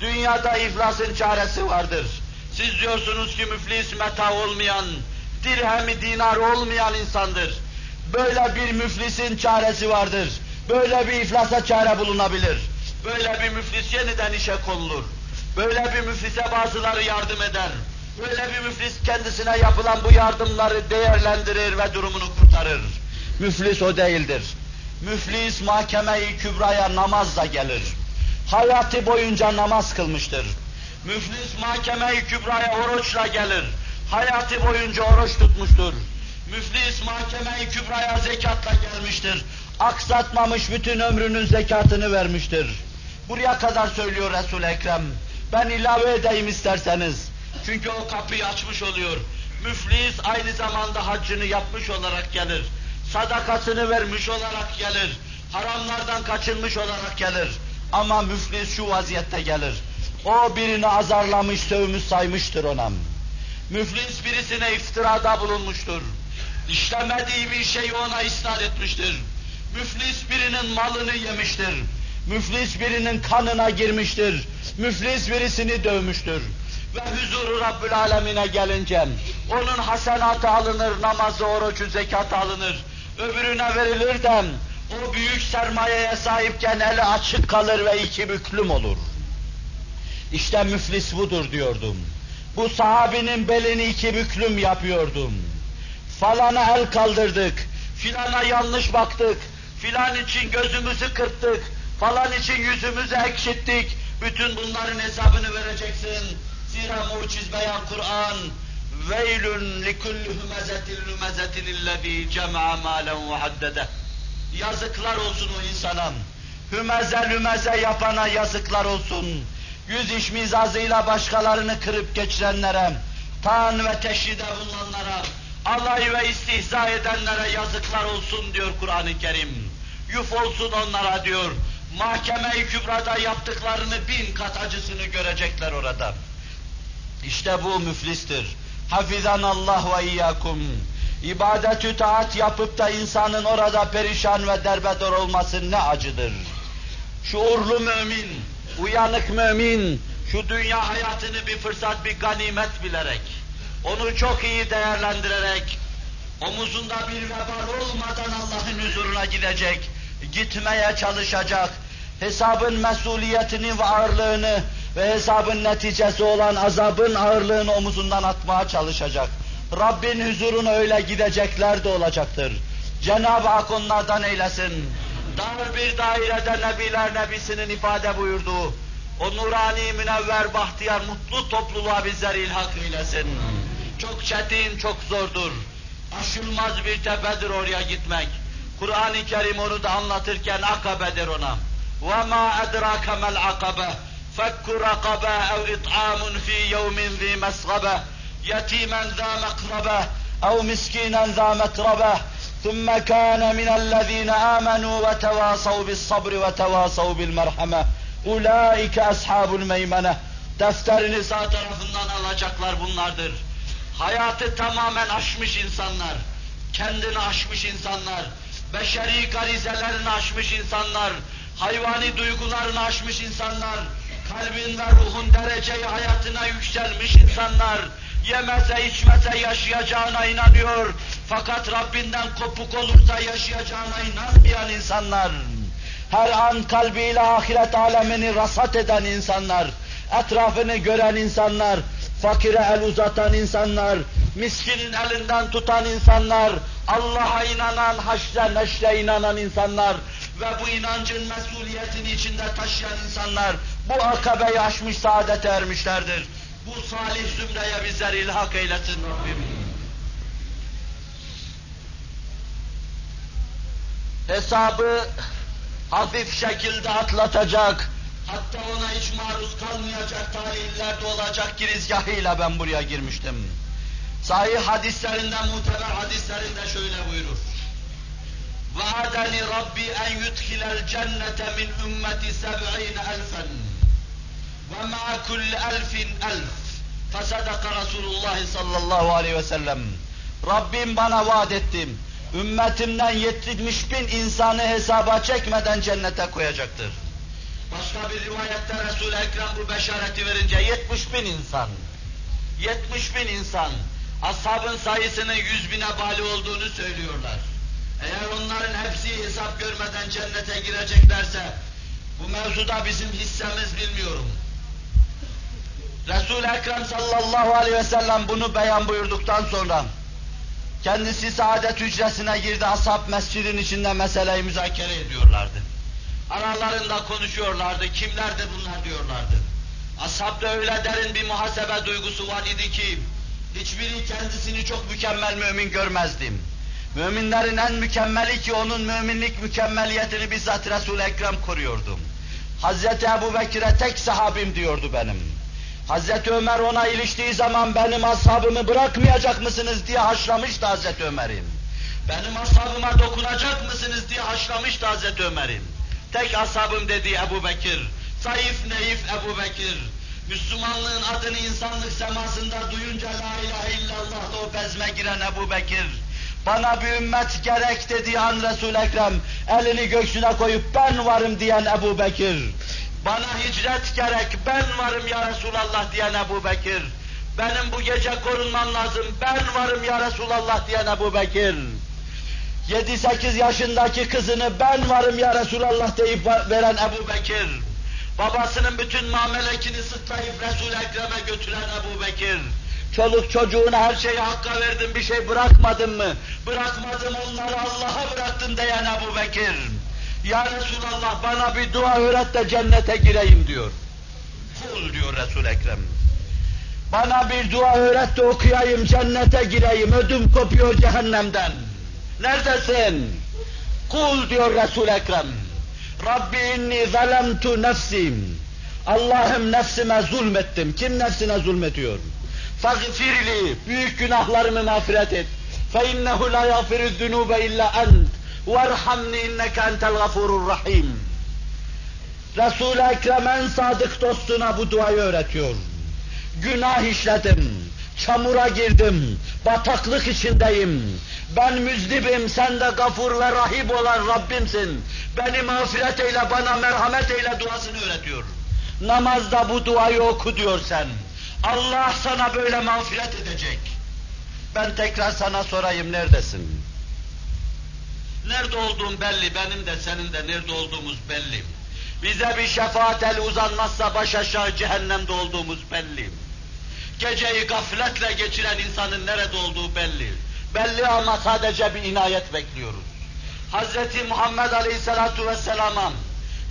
S1: Dünyada iflasın çaresi vardır. Siz diyorsunuz ki müflis meta olmayan, dirhemi dinar olmayan insandır. Böyle bir müflisin çaresi vardır. Böyle bir iflasa çare bulunabilir. Böyle bir müflis yeniden işe konulur. Böyle bir müflise bazıları yardım eder. Böyle bir müflis kendisine yapılan bu yardımları değerlendirir ve durumunu kurtarır. Müflis o değildir. Müflis mahkeme-i kübraya namazla gelir. Hayatı boyunca namaz kılmıştır. Müflis mahkeme-i kübraya oruçla gelir. Hayatı boyunca oruç tutmuştur. Müflis mahkeme-i kübraya zekatla gelmiştir. Aksatmamış bütün ömrünün zekatını vermiştir. Buraya kadar söylüyor Resul-i Ekrem. Ben ilave edeyim isterseniz. Çünkü o kapıyı açmış oluyor. Müflis aynı zamanda haccını yapmış olarak gelir. Sadakasını vermiş olarak gelir. Haramlardan kaçınmış olarak gelir. Ama müflis şu vaziyette gelir. O birini azarlamış, sövmüş saymıştır ona. Müflis birisine iftirada bulunmuştur. İşlemediği bir şeyi ona isnat etmiştir. Müflis birinin malını yemiştir.
S2: Müflis birinin kanına girmiştir. Müflis birisini dövmüştür. Ve huzuru Rabbül Alemine gelince onun hasenatı alınır, namazı, orucu, zekatı alınır. Öbürüne verilir de o büyük sermayeye sahipken eli açık kalır ve iki büklüm olur. İşte müflis budur diyordum. Bu sahabinin belini iki büklüm yapıyordum. Falana el kaldırdık, filana yanlış baktık, filan için gözümüzü kırptık, falan için yüzümüzü ekşittik. Bütün bunların hesabını vereceksin. Zira muciz beyan Kur'an. Veylün likulli humezetin lumezetin illezî cem'a mâlen ve haddede. Yazıklar olsun o insana. Hümeze lümeze yapana yazıklar olsun. Yüz iş mizazıyla başkalarını kırıp geçirenlere, tan ve teşhide bulunanlara, alay ve istihza edenlere yazıklar olsun diyor Kur'an-ı Kerim. Yuf olsun onlara diyor. Mahkeme-i Kübra'da yaptıklarını bin kat acısını görecekler orada. İşte bu müflistir. Hafizan Allah ve iyyakum. İbadetü taat yapıp da insanın orada perişan ve derbeder olması ne acıdır. Şuurlu mümin, uyanık mümin, şu dünya hayatını bir fırsat, bir ganimet bilerek, onu çok iyi değerlendirerek, omuzunda bir vebal olmadan Allah'ın huzuruna gidecek, gitmeye çalışacak, hesabın mesuliyetini ve ağırlığını ve hesabın neticesi olan azabın ağırlığını omuzundan atmaya çalışacak. Rabbin huzuruna öyle gidecekler de olacaktır. Cenab-ı Hak onlardan eylesin. Dar bir dairede Nebiler Nebisi'nin ifade buyurduğu, o nurani, münevver, bahtiyar, mutlu topluluğa bizleri ilhak eylesin. Çok çetin, çok zordur. Aşılmaz bir tepedir oraya gitmek. Kur'an-ı Kerim onu da anlatırken akabedir ona. وَمَا أَدْرَاكَ مَا الْعَقَبَةِ فَكُّ رَقَبَةٍ اَوْ اِطْعَامٌ فِي يَوْمٍ ذِي مَسْغَبَةٍ يَتِيمًا ذَا مَقْرَبَةٍ اَوْ مِسْكِينًا ذَا مَتْرَبَةٍ ثُمَّ كَانَ مِنَ الَّذ۪ينَ آمَنُوا وَتَوَاصَوْا بِالصَّبْرِ وَتَوَاصَوْا بِالْمَرْحَمَةِ اُولَٰئِكَ أَصْحَابُ الْمَيْمَنَةِ Defterini sağ tarafından alacaklar bunlardır. Hayatı tamamen aşmış insanlar, kendini aşmış insanlar, beşeri garizelerini aşmış insanlar, hayvani duygularını aşmış insanlar, kalbin ve ruhun dereceyi hayatına yükselmiş insanlar, yemese içmese yaşayacağına inanıyor, fakat Rabbinden kopuk olursa yaşayacağına inanmayan insanlar, her an kalbiyle ahiret alemini rasat eden insanlar, etrafını gören insanlar, fakire el uzatan insanlar, miskinin elinden tutan insanlar, Allah'a inanan, haşre neşre inanan insanlar ve bu inancın mesuliyetini içinde taşıyan insanlar bu akabeyi aşmış saadete ermişlerdir Bu salih zümreye bizler ilhak eylesin Rabbim. Hesabı hafif şekilde atlatacak, hatta ona hiç maruz kalmayacak talihlerde olacak girizgahıyla ben buraya girmiştim. Sahih hadislerinde, muteber hadislerinde şöyle buyurur. وَعَدَنِ رَبِّي اَنْ يُدْخِلَ الْجَنَّةَ مِنْ اُمَّةِ سَبْعِينَ أَلْفًا ve ma kulli elfin elf. Fesadaka Resulullah sallallahu aleyhi ve sellem. Rabbim bana vaat etti. Ümmetimden 70 bin insanı hesaba çekmeden cennete koyacaktır. Başka bir rivayette Resul-i Ekrem bu beşareti verince 70 bin insan. 70 bin insan. Ashabın sayısının 100 bine bali olduğunu söylüyorlar. Eğer onların hepsi hesap görmeden cennete gireceklerse bu mevzuda bizim hissemiz bilmiyorum. Resul-i Ekrem sallallahu aleyhi ve sellem bunu beyan buyurduktan sonra, kendisi saadet hücresine girdi, ashab mescidin içinde meseleyi müzakere ediyorlardı. Aralarında konuşuyorlardı, kimlerdi bunlar diyorlardı. Ashabda öyle derin bir muhasebe duygusu var idi ki, hiçbiri kendisini çok mükemmel mümin görmezdim. Müminlerin en mükemmeli ki onun müminlik mükemmeliyetini bizzat Resul-i Ekrem koruyordum. Hazreti Ebu Bekir'e tek sahabim diyordu benim. Hazreti Ömer ona iliştiği zaman benim ashabımı bırakmayacak mısınız diye haşlamıştı Hazreti Ömer'im. Benim ashabıma dokunacak mısınız diye haşlamıştı Hazreti Ömer'im. Tek ashabım dedi Ebu Bekir. Zayıf neif Ebu Bekir. Müslümanlığın adını insanlık semasında duyunca la ilahe illallah o bezme giren Ebu Bekir. Bana bir ümmet gerek dediği an resul Ekrem elini göğsüne koyup ben varım diyen Ebu Bekir. Bana hicret gerek ben varım ya Resulallah diyen Ebu Bekir. Benim bu gece korunmam lazım ben varım ya Resulallah diyen Ebu Bekir. 7-8 yaşındaki kızını ben varım ya Resulallah deyip veren Ebu Bekir. Babasının bütün mamelekini sıtlayıp Resul-i Ekrem'e götüren Ebu Bekir. Çoluk çocuğuna her şeyi hakka verdim, bir şey bırakmadın mı? Bırakmadım, onları Allah'a bıraktım diyen Ebu Bekir. Ya Resulallah bana bir dua öğret de cennete gireyim diyor. Kul diyor Resul Ekrem. Bana bir dua öğret de okuyayım, cennete gireyim, ödüm kopuyor cehennemden. Neredesin? Kul diyor Resul Ekrem. Rabbi inni zalemtu nefsim. Allah'ım nefsime zulmettim. Kim nefsine zulmediyor? Fagfirli, büyük günahlarımı mağfiret et. Fe innehu la yagfiru zunube illa ent. Verhamni inneke entel gafurur rahim. Resul-i Ekrem en sadık dostuna bu duayı öğretiyor. Günah işledim, çamura girdim, bataklık içindeyim. Ben müzdibim, sen de gafur ve rahip olan Rabbimsin. Beni mağfiret eyle, bana merhamet eyle duasını öğretiyor. Namazda bu duayı oku diyor sen. Allah sana böyle mağfiret edecek. Ben tekrar sana sorayım neredesin? Nerede olduğum belli, benim de senin de nerede olduğumuz belli. Bize bir şefaat el uzanmazsa baş aşağı cehennemde olduğumuz belli. Geceyi gafletle geçiren insanın nerede olduğu belli. Belli ama sadece bir inayet bekliyoruz. Hz. Muhammed Aleyhisselatu Vesselam'a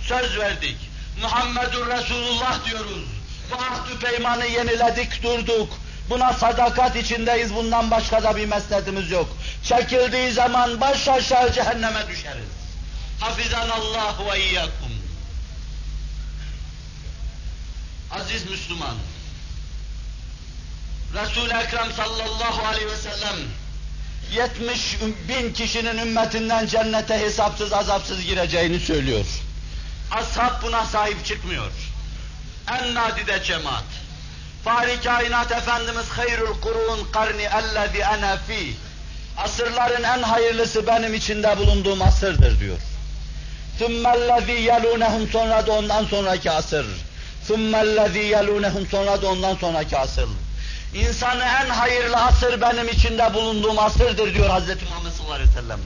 S2: söz verdik. Muhammedur Resulullah diyoruz. Bu ahdü peymanı yeniledik durduk. Buna sadakat içindeyiz, bundan başka da bir mesnedimiz yok. Çekildiği zaman baş aşağı cehenneme düşeriz. Hafizan Allah ve iyyakum. Aziz Müslüman, Resul-i Ekrem sallallahu aleyhi ve sellem 70 bin kişinin ümmetinden cennete hesapsız azapsız gireceğini söylüyor. Ashab buna sahip çıkmıyor. En nadide cemaat. Fahri kainat Efendimiz hayrul kurun karni ellezî ene fî. Asırların en hayırlısı benim içinde bulunduğum asırdır diyor. Sümmellezî yelûnehum sonra da ondan sonraki asır. Sümmellezî yelûnehum sonra da ondan sonraki asır. İnsanı en hayırlı asır benim içinde bulunduğum asırdır diyor Hz. Muhammed sallallahu aleyhi ve sellem.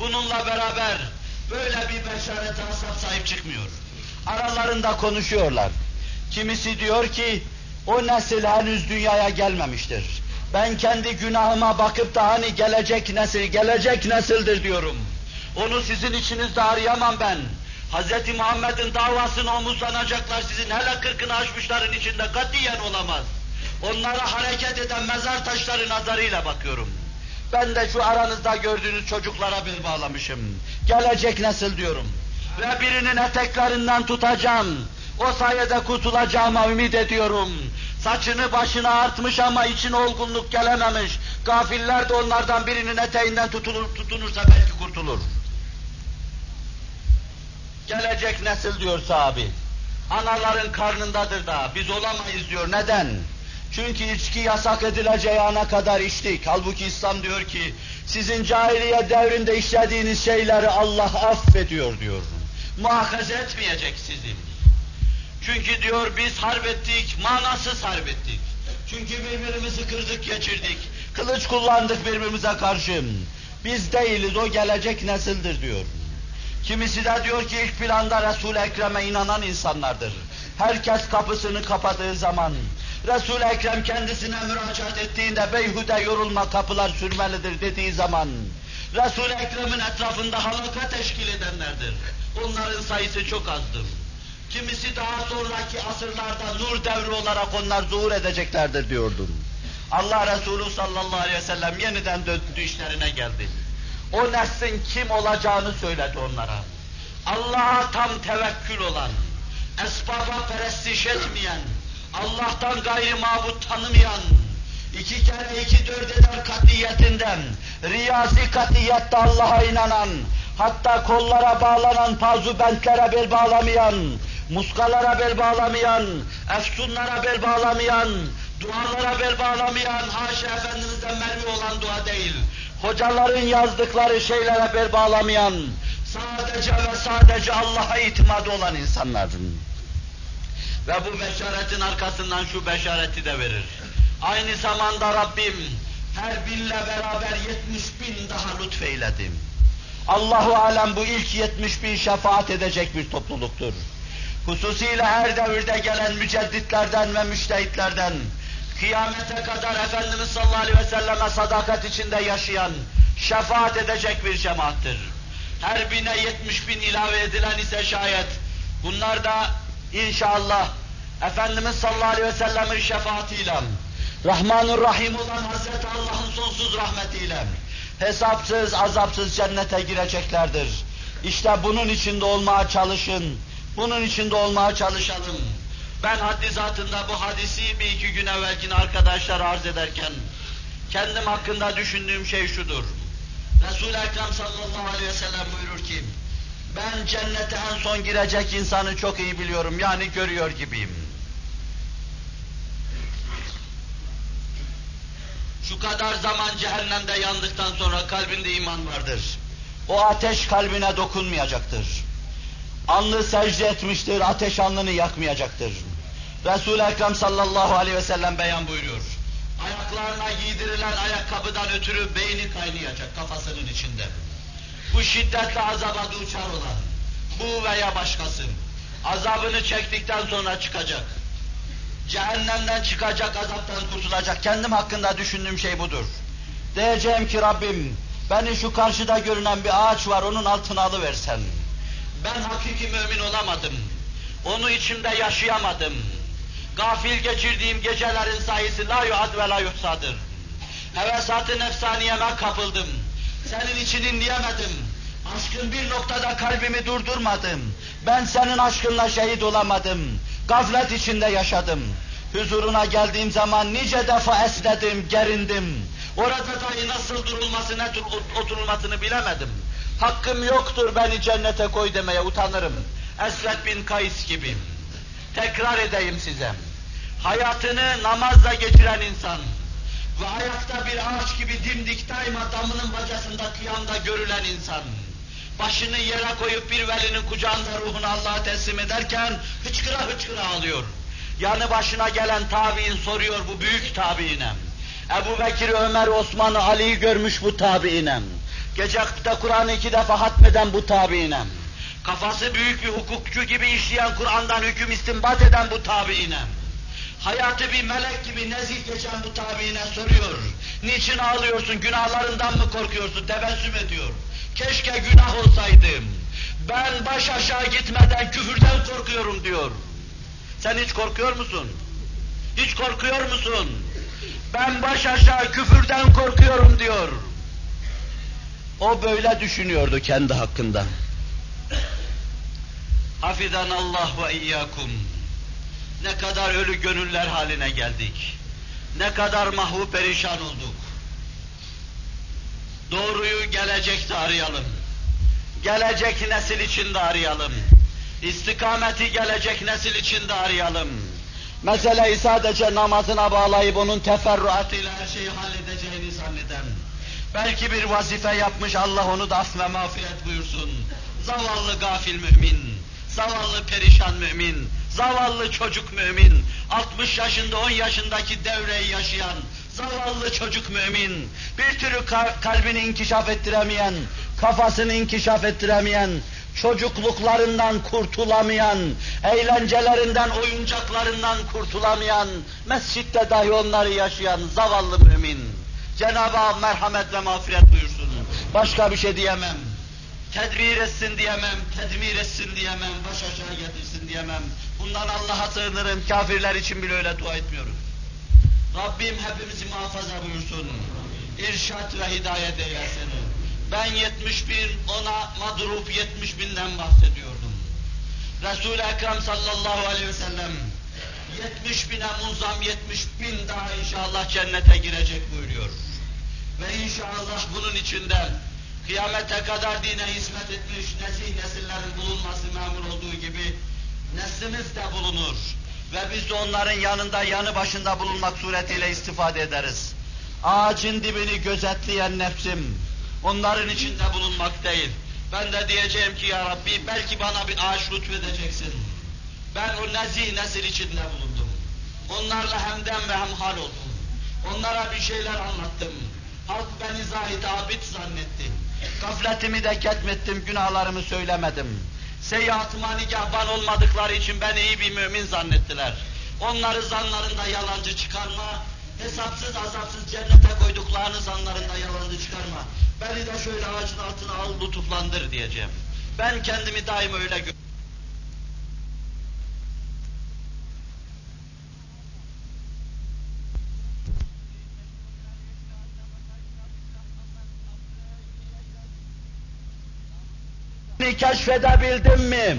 S2: Bununla beraber böyle bir beşarete ashab sahip çıkmıyor. Aralarında konuşuyorlar. Kimisi diyor ki o nesil henüz dünyaya gelmemiştir. Ben kendi günahıma bakıp da hani gelecek nesil, gelecek nesildir diyorum. Onu sizin içinizde arayamam ben. Hz. Muhammed'in davasını omuzlanacaklar sizin hele kırkını aşmışların içinde katiyen olamaz. Onlara hareket eden mezar taşları nazarıyla bakıyorum. Ben de şu aranızda gördüğünüz çocuklara bir bağlamışım. Gelecek nesil diyorum. Ve birinin eteklerinden tutacağım. O sayede kurtulacağıma ümit ediyorum. Saçını başına artmış ama için olgunluk gelememiş. Gafiller de onlardan birinin eteğinden tutulur, tutunursa belki kurtulur. Gelecek nesil diyor sahabi. Anaların karnındadır da biz olamayız diyor. Neden? Çünkü içki yasak edileceği ana kadar içtik. Halbuki İslam diyor ki sizin cahiliye devrinde işlediğiniz şeyleri Allah affediyor diyor. Muhakaze etmeyecek sizi. Çünkü diyor biz harp ettik, manasız harp ettik. Çünkü birbirimizi kırdık geçirdik. Kılıç kullandık birbirimize karşı. Biz değiliz, o gelecek nesildir diyor. Kimisi de diyor ki ilk planda Resul-i Ekrem'e inanan insanlardır. Herkes kapısını kapadığı zaman, Resul-i Ekrem kendisine müracaat ettiğinde beyhude yorulma kapılar sürmelidir dediği zaman, Resul-i Ekrem'in etrafında halaka teşkil edenlerdir. Onların sayısı çok azdır. Kimisi daha sonraki asırlarda nur devri olarak onlar zuhur edeceklerdir diyordum. Allah Resulü sallallahu aleyhi ve sellem yeniden döndü işlerine geldi. O neslin kim olacağını söyledi onlara. Allah'a tam tevekkül olan, esbaba perestiş etmeyen, Allah'tan gayri mabut tanımayan, iki kere iki dört eder katiyetinden, riyasi katiyette Allah'a inanan, hatta kollara bağlanan pazubentlere bel bağlamayan, muskalara bel bağlamayan, efsunlara bel bağlamayan, dualara bel bağlamayan, haşa Efendimiz'den mermi olan dua değil. hocaların yazdıkları şeylere bel bağlamayan, sadece ve sadece Allah'a itimadı olan insanların. Ve bu beşaretin arkasından şu beşareti de verir. Aynı zamanda Rabbim her binle beraber yetmiş bin daha lütfeyledim. Allahu alem bu ilk yetmiş bin şefaat edecek bir topluluktur. Hususiyle her devirde gelen mücedditlerden ve müştehitlerden, kıyamete kadar Efendimiz sallallahu aleyhi ve selleme sadakat içinde yaşayan, şefaat edecek bir cemaattir. Her bine yetmiş bin ilave edilen ise şayet, bunlar da inşallah Efendimiz sallallahu aleyhi ve sellemin şefaatiyle, Rahmanur Rahim olan Hazreti Allah'ın sonsuz rahmetiyle, hesapsız, azapsız cennete gireceklerdir. İşte bunun içinde olmaya çalışın, bunun içinde olmaya çalışalım. Ben haddi zatında bu hadisi bir iki gün evvelkine arkadaşlar arz ederken, kendim hakkında düşündüğüm şey şudur. Resul-i Ekrem sallallahu aleyhi ve sellem buyurur ki, ben cennete en son girecek insanı çok iyi biliyorum, yani görüyor gibiyim. Şu kadar zaman cehennemde yandıktan sonra kalbinde iman vardır. O ateş kalbine dokunmayacaktır. Alnı secde etmiştir, ateş alnını yakmayacaktır. Resul-i Ekrem sallallahu aleyhi ve sellem beyan buyuruyor. Ayaklarına giydirilen ayakkabıdan ötürü beyni kaynayacak kafasının içinde. Bu şiddetli azaba duçar olan, bu veya başkası, azabını çektikten sonra çıkacak. Cehennemden çıkacak, azaptan kurtulacak. Kendim hakkında düşündüğüm şey budur. Diyeceğim ki Rabbim, beni şu karşıda görünen bir ağaç var, onun altına alıversen. Ben hakiki mümin olamadım. Onu içimde yaşayamadım. Gafil geçirdiğim gecelerin sayısı la yuad ve la yuhsadır. Hevesat-ı nefsaniyeme kapıldım. Senin için dinleyemedim. Aşkın bir noktada kalbimi durdurmadım. Ben senin aşkınla şehit olamadım. Gaflet içinde yaşadım. Huzuruna geldiğim zaman nice defa esnedim, gerindim. Orada dahi nasıl durulması, ne oturulmasını bilemedim. Hakkım yoktur beni cennete koy demeye utanırım. Esved bin Kays gibi. Tekrar edeyim size. Hayatını namazla geçiren insan ve ayakta bir ağaç gibi dimdik daima damının bacasında kıyamda görülen insan başını yere koyup bir velinin kucağında ruhunu Allah'a teslim ederken hıçkıra hıçkıra ağlıyor. Yanı başına gelen tabi'in soruyor bu büyük tabi'ine. Ebu Bekir, Ömer, Osman, Ali'yi görmüş bu tabi'ine. Gecekte Kur'an'ı iki defa hatmeden bu tabi'ine. Kafası büyük bir hukukçu gibi işleyen Kur'an'dan hüküm istinbat eden bu tabi'ine. Hayatı bir melek gibi nezih geçen bu tabiine soruyor. Niçin ağlıyorsun? Günahlarından mı korkuyorsun? Tebessüm ediyor. Keşke günah olsaydım. Ben baş aşağı gitmeden küfürden korkuyorum diyor. Sen hiç korkuyor musun? Hiç korkuyor musun? Ben baş aşağı küfürden korkuyorum diyor. O böyle düşünüyordu kendi hakkında. Hafizan Allah ve iyyakum. Ne kadar ölü gönüller haline geldik. Ne kadar mahvu perişan olduk. Doğruyu gelecekte arayalım. Gelecek nesil için de arayalım. İstikameti gelecek nesil için de arayalım. Meseleyi sadece namazına bağlayıp onun teferruatıyla her şeyi halledeceğini zanneden, belki bir vazife yapmış Allah onu da af ve mağfiret buyursun. Zavallı gafil mümin, zavallı perişan mümin, zavallı çocuk mümin, 60 yaşında 10 yaşındaki devreyi yaşayan, zavallı çocuk mümin, bir türlü kalbini inkişaf ettiremeyen, kafasını inkişaf ettiremeyen, çocukluklarından kurtulamayan, eğlencelerinden, oyuncaklarından kurtulamayan, mescitte dahi onları yaşayan zavallı mümin. Cenab-ı Hak merhamet ve mağfiret buyursun. Başka bir şey diyemem. Tedbir etsin diyemem, tedmir etsin diyemem, baş aşağı getirsin diyemem. Bundan Allah'a sığınırım, kafirler için bile öyle dua etmiyorum. Rabbim hepimizi muhafaza buyursun. İrşat ve hidayet eylesin. Ben 70 bin, ona madrup 70 binden bahsediyordum. Resul-i Ekrem sallallahu aleyhi ve sellem 70 bine munzam 70 bin daha inşallah cennete girecek buyuruyor. Ve inşallah bunun içinde kıyamete kadar dine hizmet etmiş nezih nesillerin bulunması memur olduğu gibi neslimiz de bulunur. Ve biz de onların yanında yanı başında bulunmak suretiyle istifade ederiz. ağacın dibini gözetleyen nefsim, onların içinde bulunmak değil. Ben de diyeceğim ki ya Rabbi belki bana bir ağaç lütfedeceksin. Ben o nezih nesil içinde bulundum. Onlarla hemden ve hemhal oldum. Onlara bir şeyler anlattım. Halk beni zahid abid zannetti. Gafletimi de ketmettim, günahlarımı söylemedim. Seyyatıma nigahban olmadıkları için beni iyi bir mümin zannettiler. Onları zanlarında yalancı çıkarma, hesapsız azapsız cennete koyduklarını zanlarında yalancı çıkarma. Beni de şöyle ağacın altına al lütuflandır diyeceğim. Ben kendimi daim öyle görüyorum. Keşfedebildim mi?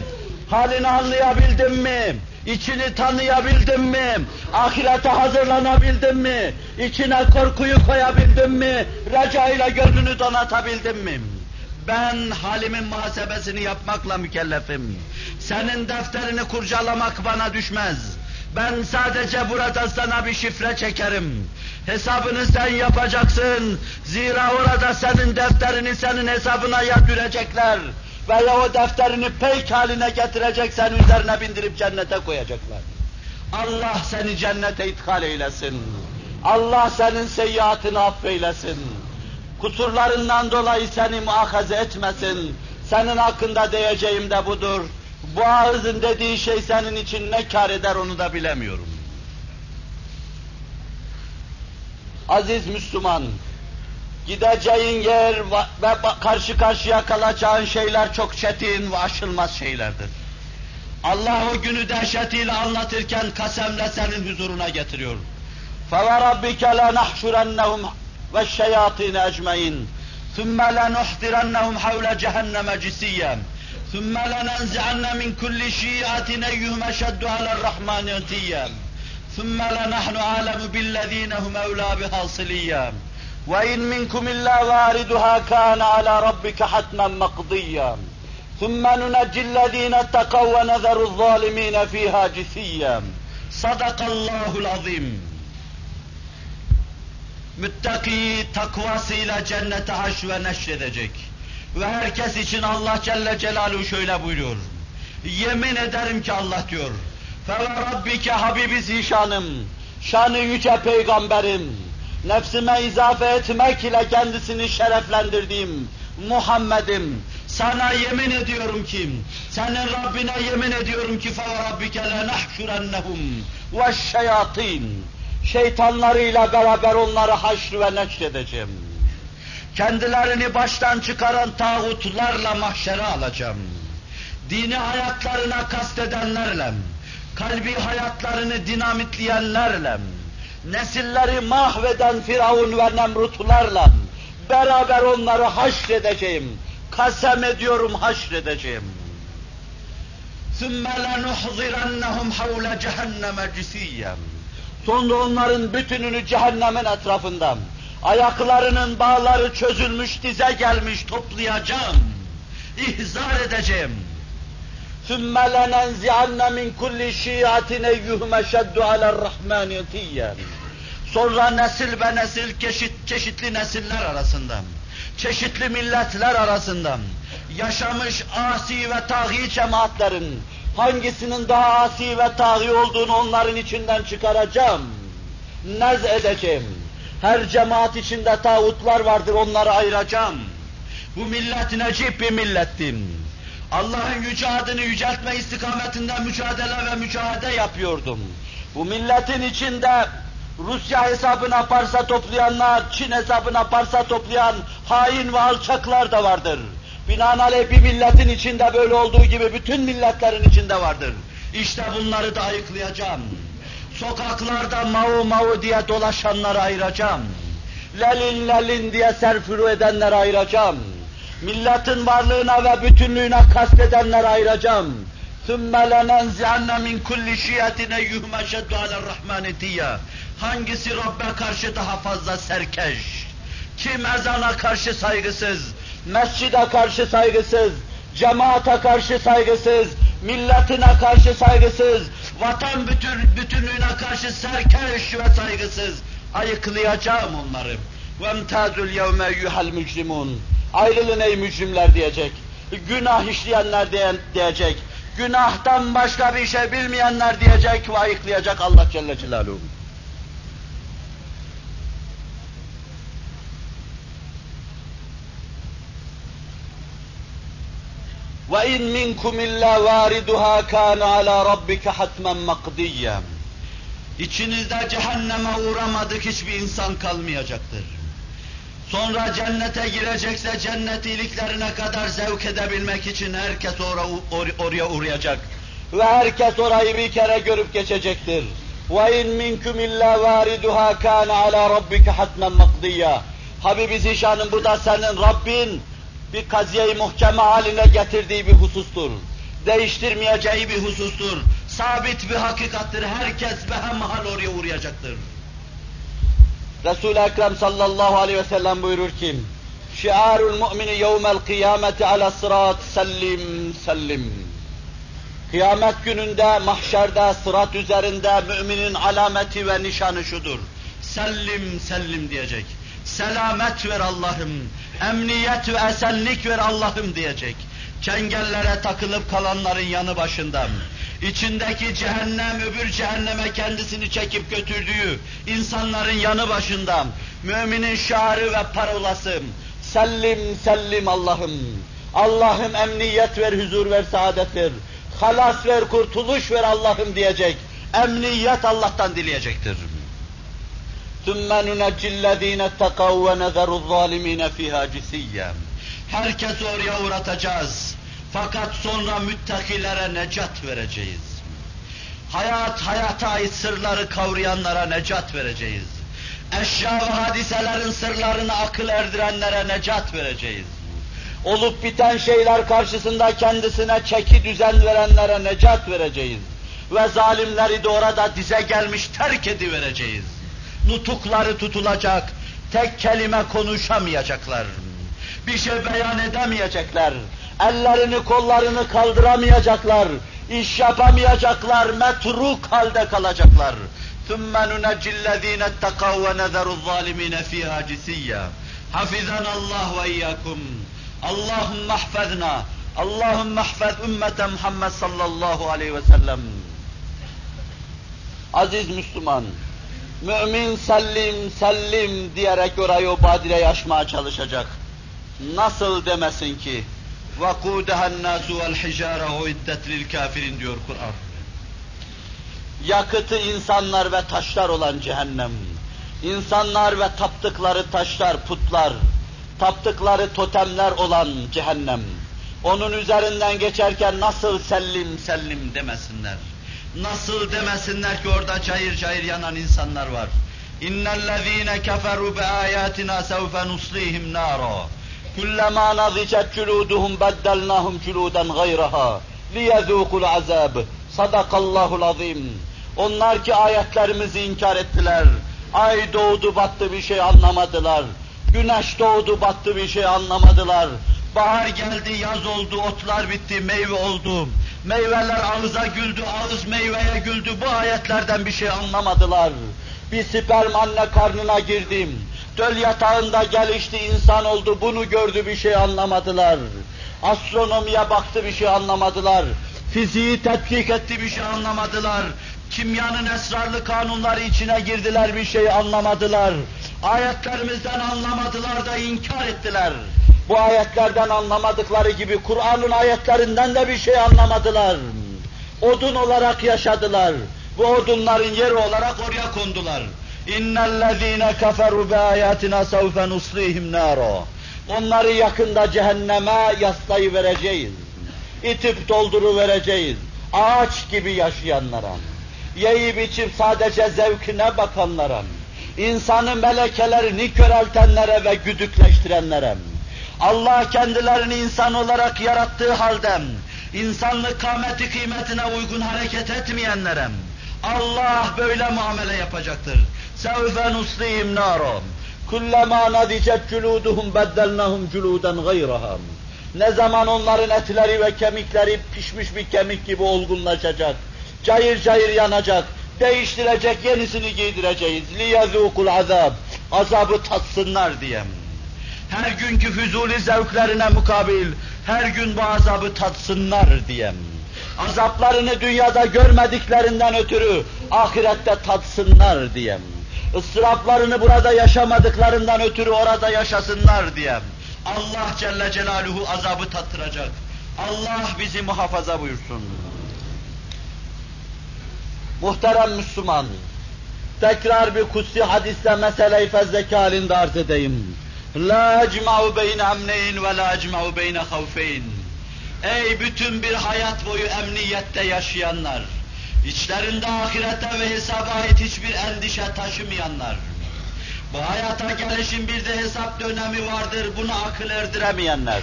S2: Halini anlayabildim mi? İçini tanıyabildim mi? Ahirete hazırlanabildim mi? İçine korkuyu koyabildim mi? Recayla gönlünü donatabildim mi? Ben halimin muhasebesini yapmakla mükellefim. Senin defterini kurcalamak bana düşmez. Ben sadece burada sana bir şifre çekerim. Hesabını sen yapacaksın. Zira orada senin defterini senin hesabına yatürecekler veya o defterini peyk haline getirecek, seni üzerine bindirip cennete koyacaklar. Allah seni cennete ithal eylesin. Allah senin seyyiatını affeylesin. Kusurlarından dolayı seni muahaze etmesin. Senin hakkında diyeceğim de budur. Bu ağızın dediği şey senin için ne kar eder onu da bilemiyorum. Aziz Müslüman, Gideceğin yer ve karşı karşıya kalacağın şeyler çok çetin ve aşılmaz şeylerdir. Allah o günü dehşetiyle anlatırken kasemle senin huzuruna getiriyor. فَوَرَبِّكَ لَنَحْشُرَنَّهُمْ وَالشَّيَاطِينَ اَجْمَعِينَ ثُمَّ لَنُحْضِرَنَّهُمْ حَوْلَ جَهَنَّمَ جِسِيًّا ثُمَّ لَنَنْزِعَنَّ مِنْ كُلِّ شِيعَةٍ اَيُّهُمْ اَشَدُّ عَلَى الرَّحْمَنِ عِتِيًّا ثُمَّ لَنَحْنُ أَعْلَمُ بِالَّذ۪ينَ هُمْ أَوْلَى بِهَا صِلِيًّا وإن منكم إلا واردها كان على ربك حتما مقضيا ثم ننجي الذين اتقوا ونذر الظالمين فيها جثيا صدق الله العظيم müttaki takvasıyla cennete haş ve neşredecek. Ve herkes için Allah Celle Celaluhu şöyle buyuruyor. Yemin ederim ki Allah diyor. Fe rabbike habibi zişanım, şanı yüce peygamberim, nefsime izafe etmek ile kendisini şereflendirdiğim Muhammed'im, sana yemin ediyorum ki, senin Rabbine yemin ediyorum ki فَوَرَبِّكَ لَنَحْشُرَنَّهُمْ وَالشَّيَاطِينَ Şeytanlarıyla beraber onları haşr ve neşredeceğim. Kendilerini baştan çıkaran tağutlarla mahşere alacağım. Dini hayatlarına kastedenlerle, kalbi hayatlarını dinamitleyenlerle, nesilleri mahveden Firavun ve Nemrutlarla beraber onları haşredeceğim. Kasem ediyorum haşredeceğim. ثُمَّ لَنُحْضِرَنَّهُمْ حَوْلَ جَهَنَّمَ جِسِيًّا Sonra onların bütününü cehennemin etrafından, ayaklarının bağları çözülmüş, dize gelmiş toplayacağım, ihzar edeceğim. ثُمَّ لَنَنْزِعَنَّ مِنْ كُلِّ شِيَعَةٍ اَيُّهُمَ شَدُّ عَلَى الرَّحْمَانِ يَتِيًّا Sonra nesil ve nesil çeşit, çeşitli nesiller arasında, çeşitli milletler arasında yaşamış asi ve taği cemaatlerin hangisinin daha asi ve taği olduğunu onların içinden çıkaracağım, nez edeceğim. Her cemaat içinde tağutlar vardır, onları ayıracağım. Bu millet necip bir millettim. Allah'ın yüce adını yüceltme istikametinde mücadele ve mücadele yapıyordum. Bu milletin içinde Rusya hesabına parsa toplayanlar, Çin hesabına parsa toplayan hain ve alçaklar da vardır. Binaenaleyh bir milletin içinde böyle olduğu gibi bütün milletlerin içinde vardır. İşte bunları da ayıklayacağım. Sokaklarda mau mau diye dolaşanları ayıracağım. Lelin lelin diye serfuru edenleri ayıracağım milletin varlığına ve bütünlüğüne kastedenleri ayıracağım. ثُمَّ لَنَنْزِعَنَّ مِنْ كُلِّ شِيَةٍ اَيُّهُمَ شَدُّ عَلَى الرَّحْمَانِ Hangisi Rabbe karşı daha fazla serkeş? Kim ezana karşı saygısız, mescide karşı saygısız, cemaate karşı saygısız, milletine karşı saygısız, vatan bütün, bütünlüğüne karşı serkeş ve saygısız. Ayıklayacağım onları. وَاَمْتَازُ الْيَوْمَ اَيُّهَا الْمُجْرِمُونَ Ayrılın ey mücrimler diyecek. Günah işleyenler diyecek. Günahtan başka bir şey bilmeyenler diyecek ve ayıklayacak Allah Celle Celaluhu. Ve in minkum illa variduha kana ala rabbika hatman makdiyen. İçinizde cehenneme uğramadık hiçbir insan kalmayacaktır. Sonra cennete girecekse cennet iyiliklerine kadar zevk edebilmek için herkes or or oraya uğrayacak. Ve herkes orayı bir kere görüp geçecektir. وَاِنْ مِنْكُمْ اِلَّا وَارِدُهَا كَانَ عَلَى رَبِّكَ حَتْمًا مَقْدِيًّا Habibi Zişan'ın bu da senin Rabbin bir kaziye-i muhkeme haline getirdiği bir husustur. Değiştirmeyeceği bir husustur. Sabit bir hakikattir. Herkes behemhal oraya uğrayacaktır. Resul-i Ekrem sallallahu aleyhi ve sellem buyurur ki, Şiarul mu'mini yevmel kıyameti ala sırat sellim sellim. Kıyamet gününde, mahşerde, sırat üzerinde müminin alameti ve nişanı şudur. Sellim sellim diyecek. Selamet ver Allah'ım, emniyet ve esenlik ver Allah'ım diyecek. Çengellere takılıp kalanların yanı başında, içindeki cehennem öbür cehenneme kendisini çekip götürdüğü insanların yanı başında, müminin şiarı ve parolası, sellim sellim Allah'ım, Allah'ım emniyet ver, huzur ver, saadet ver, halas ver, kurtuluş ver Allah'ım diyecek. Emniyet Allah'tan dileyecektir. ثُمَّ نُنَجِّ الَّذ۪ينَ اتَّقَوْا وَنَذَرُ الظَّالِم۪ينَ ف۪يهَا جِسِيًّا Herkesi oraya uğratacağız. Fakat sonra müttakilere necat vereceğiz. Hayat, hayata ait sırları kavrayanlara necat vereceğiz. Eşya ve hadiselerin sırlarını akıl erdirenlere necat vereceğiz. Olup biten şeyler karşısında kendisine çeki düzen verenlere necat vereceğiz. Ve zalimleri de orada dize gelmiş terk edivereceğiz. Nutukları tutulacak, tek kelime konuşamayacaklar. Bir şey beyan edemeyecekler Ellerini kollarını kaldıramayacaklar. iş yapamayacaklar, metruk halde kalacaklar. ثُمَّ نُنَجِّ الَّذ۪ينَ اتَّقَوْا وَنَذَرُ الظَّالِم۪ينَ ف۪يهَا جِسِيًّا حَفِظَنَا اللّٰهُ وَاِيَّاكُمْ اللّٰهُمَّ احْفَذْنَا اللّٰهُمَّ احْفَذْ ümmete Muhammed sallallahu aleyhi ve sellem. Aziz Müslüman, mümin sellim sellim diyerek orayı o badireyi aşmaya çalışacak. Nasıl demesin ki? وَقُودَهَا النَّاسُ وَالْحِجَارَ اُعِدَّتْ لِلْكَافِرِينَ diyor Kur'an. Yakıtı insanlar ve taşlar olan cehennem. İnsanlar ve taptıkları taşlar, putlar, taptıkları totemler olan cehennem. Onun üzerinden geçerken nasıl sellim sellim demesinler. Nasıl demesinler ki orada cayır cayır yanan insanlar var. İnnellezîne keferu be âyâtinâ sevfe nuslihim nâra. Kullama nazicet culuduhum beddelnahum culudan gayraha liyezûkul azab. Sadakallahul azim. Onlar ki ayetlerimizi inkar ettiler. Ay doğdu battı bir şey anlamadılar. Güneş doğdu battı bir şey anlamadılar. Bahar geldi, yaz oldu, otlar bitti, meyve oldu. Meyveler ağıza güldü, ağız meyveye güldü. Bu ayetlerden bir şey anlamadılar. Bir sperm anne karnına girdim. Döl yatağında gelişti, insan oldu, bunu gördü, bir şey anlamadılar. Astronomiye baktı, bir şey anlamadılar. Fiziği tetkik etti, bir şey anlamadılar. Kimyanın esrarlı kanunları içine girdiler, bir şey anlamadılar. Ayetlerimizden anlamadılar da inkar ettiler. Bu ayetlerden anlamadıkları gibi Kur'an'ın ayetlerinden de bir şey anlamadılar. Odun olarak yaşadılar. Bu odunların yeri olarak oraya kondular. İnnellezîne keferu bi ayatina sevfe nuslihim nâra. Onları yakında cehenneme yaslayı vereceğiz. İtip dolduru vereceğiz. Ağaç gibi yaşayanlara, yiyip içip sadece zevkine bakanlara, insanı melekelerini köreltenlere ve güdükleştirenlere, Allah kendilerini insan olarak yarattığı halde, insanlık kâmeti kıymetine uygun hareket etmeyenlere, Allah böyle muamele yapacaktır. سَوْفَ نُسْلِهِمْ نَارًا كُلَّمَا نَضِجَتْ جُلُودُهُمْ بَدَّلْنَاهُمْ جُلُودًا غَيْرَهَا Ne zaman onların etleri ve kemikleri pişmiş bir kemik gibi olgunlaşacak, cayır cayır yanacak, Değiştirecek, yenisini giydireceğiz. لِيَذُوقُ azab. Azabı tatsınlar diye. Her günkü füzuli zevklerine mukabil, her gün bu azabı tatsınlar diye. Azaplarını dünyada görmediklerinden ötürü ahirette tatsınlar diye. Israflarını burada yaşamadıklarından ötürü orada yaşasınlar diye. Allah Celle Celaluhu azabı tattıracak. Allah bizi muhafaza buyursun. Muhterem Müslüman, tekrar bir kutsi hadiste meseleyi fezleke halinde arz edeyim. La ecma'u beyne emneyn ve la ecma'u beyne havfeyn. Ey bütün bir hayat boyu emniyette yaşayanlar, içlerinde ahirete ve hesaba ait hiçbir endişe taşımayanlar, bu hayata gelişin bir de hesap dönemi vardır, bunu akıl erdiremeyenler,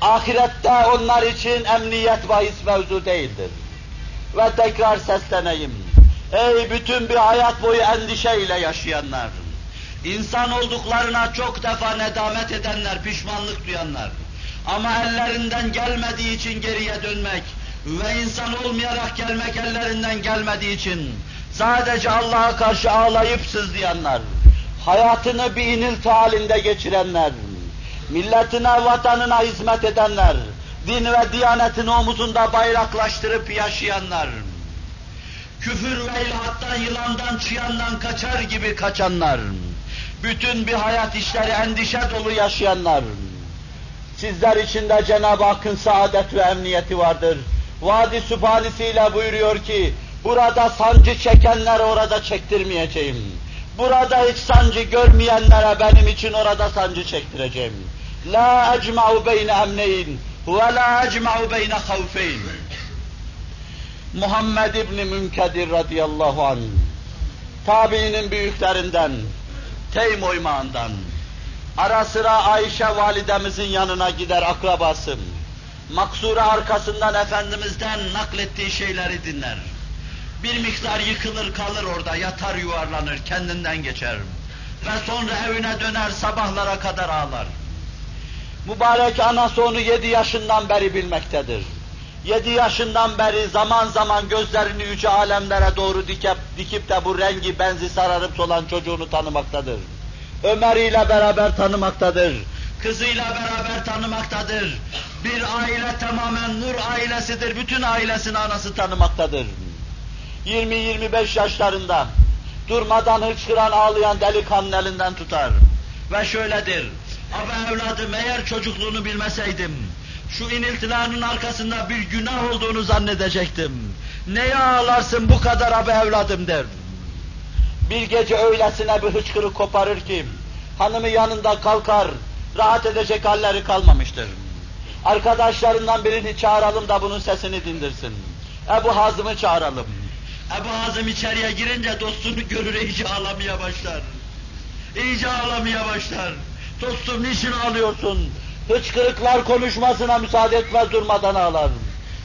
S2: ahirette onlar için emniyet bahis mevzu değildir. Ve tekrar sesleneyim. Ey bütün bir hayat boyu endişeyle yaşayanlar, insan olduklarına çok defa nedamet edenler, pişmanlık duyanlar, ama ellerinden gelmediği için geriye dönmek ve insan olmayarak gelmek ellerinden gelmediği için sadece Allah'a karşı ağlayıp sızlayanlar, hayatını bir inilti halinde geçirenler, milletine, vatanına hizmet edenler, din ve diyanetini omuzunda bayraklaştırıp yaşayanlar, küfür ve ilhattan, yılandan, çıyandan kaçar gibi kaçanlar, bütün bir hayat işleri endişe dolu yaşayanlar, sizler içinde Cenab-ı Hakk'ın saadet ve emniyeti vardır. Vadi Sübhanesiyle buyuruyor ki, burada sancı çekenler orada çektirmeyeceğim. Burada hiç sancı görmeyenlere benim için orada sancı çektireceğim. La ecma'u beyne emneyn ve la ecma'u beyne havfeyn. Muhammed İbni Münkedir radıyallahu anh, tabiinin büyüklerinden, Teym oymağından, ara sıra Ayşe validemizin yanına gider akrabası, maksura arkasından Efendimiz'den naklettiği şeyleri dinler. Bir miktar yıkılır kalır orada, yatar yuvarlanır, kendinden geçer. Ve sonra evine döner, sabahlara kadar ağlar. Mübarek anası onu yedi yaşından beri bilmektedir. Yedi yaşından beri zaman zaman gözlerini yüce alemlere doğru dikip, dikip de bu rengi benzi sararıp solan çocuğunu tanımaktadır. Ömer ile beraber tanımaktadır. Kızıyla beraber tanımaktadır. Bir aile tamamen nur ailesidir. Bütün ailesini anası tanımaktadır. 20-25 yaşlarında durmadan hıçkıran ağlayan delikanlı elinden tutar. Ve şöyledir. Abi evladım eğer çocukluğunu bilmeseydim, şu iniltilerinin arkasında bir günah olduğunu zannedecektim. Neye ağlarsın bu kadar abi evladım der. Bir gece öylesine bir hıçkırık koparır ki, hanımı yanında kalkar, rahat edecek halleri kalmamıştır. Arkadaşlarından birini çağıralım da bunun sesini dindirsin. Ebu Hazım'ı çağıralım. Ebu Hazım içeriye girince dostunu görür iyice ağlamaya başlar. İyice ağlamaya başlar. Dostum niçin ağlıyorsun? Hıçkırıklar konuşmasına müsaade etmez durmadan ağlar.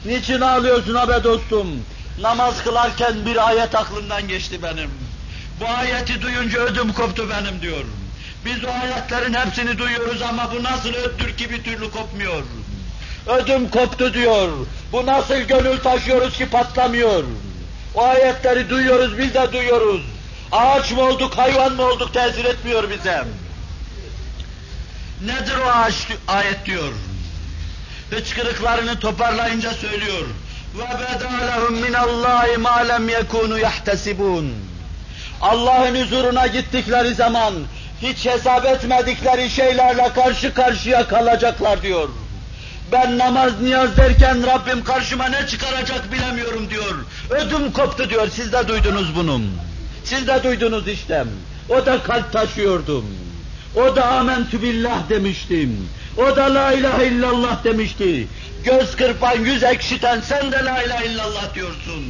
S2: Niçin ağlıyorsun abi dostum? Namaz kılarken bir ayet aklımdan geçti benim. Bu ayeti duyunca ödüm koptu benim diyor. Biz o ayetlerin hepsini duyuyoruz ama bu nasıl öttür ki bir türlü kopmuyor. Ödüm koptu diyor. Bu nasıl gönül taşıyoruz ki patlamıyor. O ayetleri duyuyoruz, biz de duyuyoruz. Ağaç mı olduk, hayvan mı olduk tesir etmiyor bize. Nedir o ağaç, ayet diyor. Hıçkırıklarını toparlayınca söylüyor. وَبَدَى لَهُمْ مِنَ اللّٰهِ مَا لَمْ يَكُونُوا يَحْتَسِبُونَ Allah'ın huzuruna gittikleri zaman hiç hesap etmedikleri şeylerle karşı karşıya kalacaklar diyor. Ben namaz niyaz derken Rabbim karşıma ne çıkaracak bilemiyorum diyor. Ödüm koptu diyor. Siz de duydunuz bunu. Siz de duydunuz işte. O da kalp taşıyordum. O da amentü billah demiştim. O da la ilahe illallah demişti. Göz kırpan, yüz ekşiten sen de la ilahe illallah diyorsun.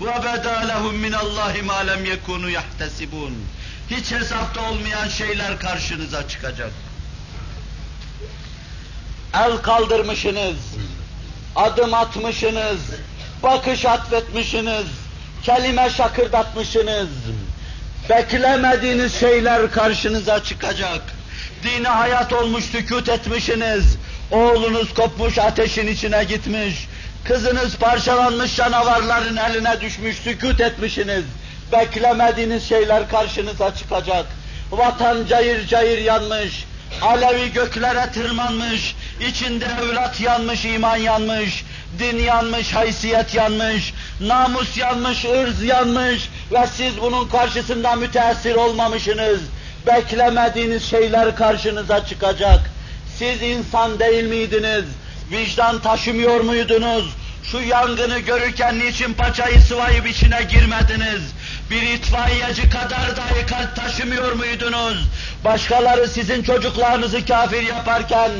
S2: وَبَدَى لَهُمْ مِنَ اللّٰهِ مَا لَمْ يَكُونُوا يَحْتَسِبُونَ Hiç hesapta olmayan şeyler karşınıza çıkacak. El kaldırmışsınız, adım atmışsınız, bakış atfetmişsiniz, kelime şakırdatmışsınız. Beklemediğiniz şeyler karşınıza çıkacak. Dine hayat olmuş sükut etmişsiniz. Oğlunuz kopmuş ateşin içine gitmiş. Kızınız parçalanmış canavarların eline düşmüş, sükut etmişsiniz. Beklemediğiniz şeyler karşınıza çıkacak. Vatan cayır cayır yanmış, Alevi göklere tırmanmış, içinde evlat yanmış, iman yanmış, din yanmış, haysiyet yanmış, namus yanmış, ırz yanmış ve siz bunun karşısında müteessir olmamışsınız. Beklemediğiniz şeyler karşınıza çıkacak. Siz insan değil miydiniz? Vicdan taşımıyor muydunuz? Şu yangını görürken niçin paçayı sıvayıp içine girmediniz? Bir itfaiyeci kadar dahi kalp taşımıyor muydunuz? Başkaları sizin çocuklarınızı kafir yaparken,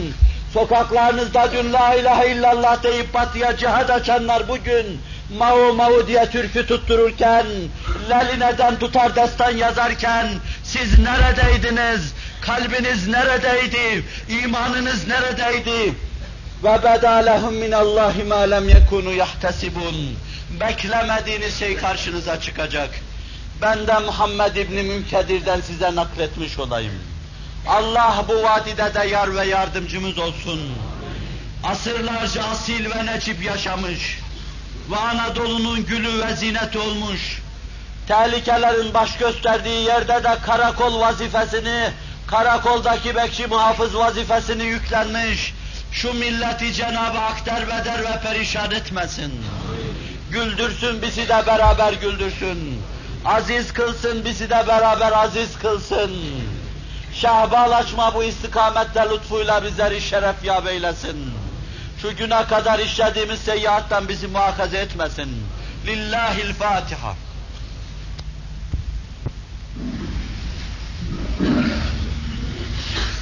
S2: sokaklarınızda dün la ilahe illallah deyip batıya cihad açanlar bugün Mao Mao diye türkü tuttururken, Leline'den tutar destan yazarken, siz neredeydiniz? Kalbiniz neredeydi? İmanınız neredeydi? Ve beda lehum min Allahi ma lem yekunu yahtesibun. Beklemediğiniz şey karşınıza çıkacak. Ben de Muhammed İbni Münkedir'den size nakletmiş olayım. Allah bu vadide de yar ve yardımcımız olsun. Asırlarca asil ve necip yaşamış ve Anadolu'nun gülü ve zineti olmuş. Tehlikelerin baş gösterdiği yerde de karakol vazifesini, karakoldaki bekçi muhafız vazifesini yüklenmiş. Şu milleti Cenab-ı Hak derbeder ve perişan etmesin. Güldürsün bizi de beraber güldürsün. Aziz kılsın bizi de beraber aziz kılsın. Şahbalaşma bu istikamette lütfuyla bizleri şeref yap eylesin. Şu güne kadar işlediğimiz seyyiattan bizi muhakaze etmesin. Lillahil Fatiha.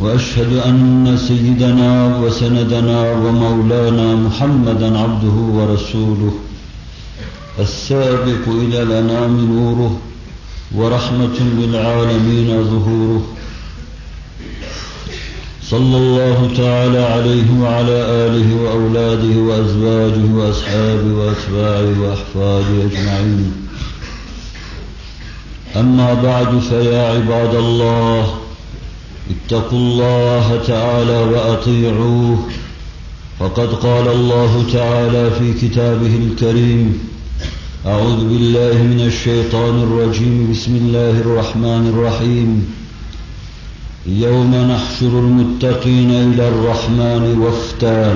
S1: وأشهد أن سيدنا وسندنا ومولانا محمدا عبده ورسوله السابق إلى الأنام نوره ورحمة للعالمين ظهوره صلى الله تعالى عليه وعلى آله وأولاده وأزواجه وأصحابه وأتباعه وأحفاده أجمعين. أما بعد فيا عباد الله اتقوا الله تعالى وأطيعوه. فقد قال الله تعالى في كتابه الكريم أعوذ بالله من الشيطان الرجيم. بسم الله الرحمن الرحيم. يوم نحشر المتقين إلى الرحمن وفدا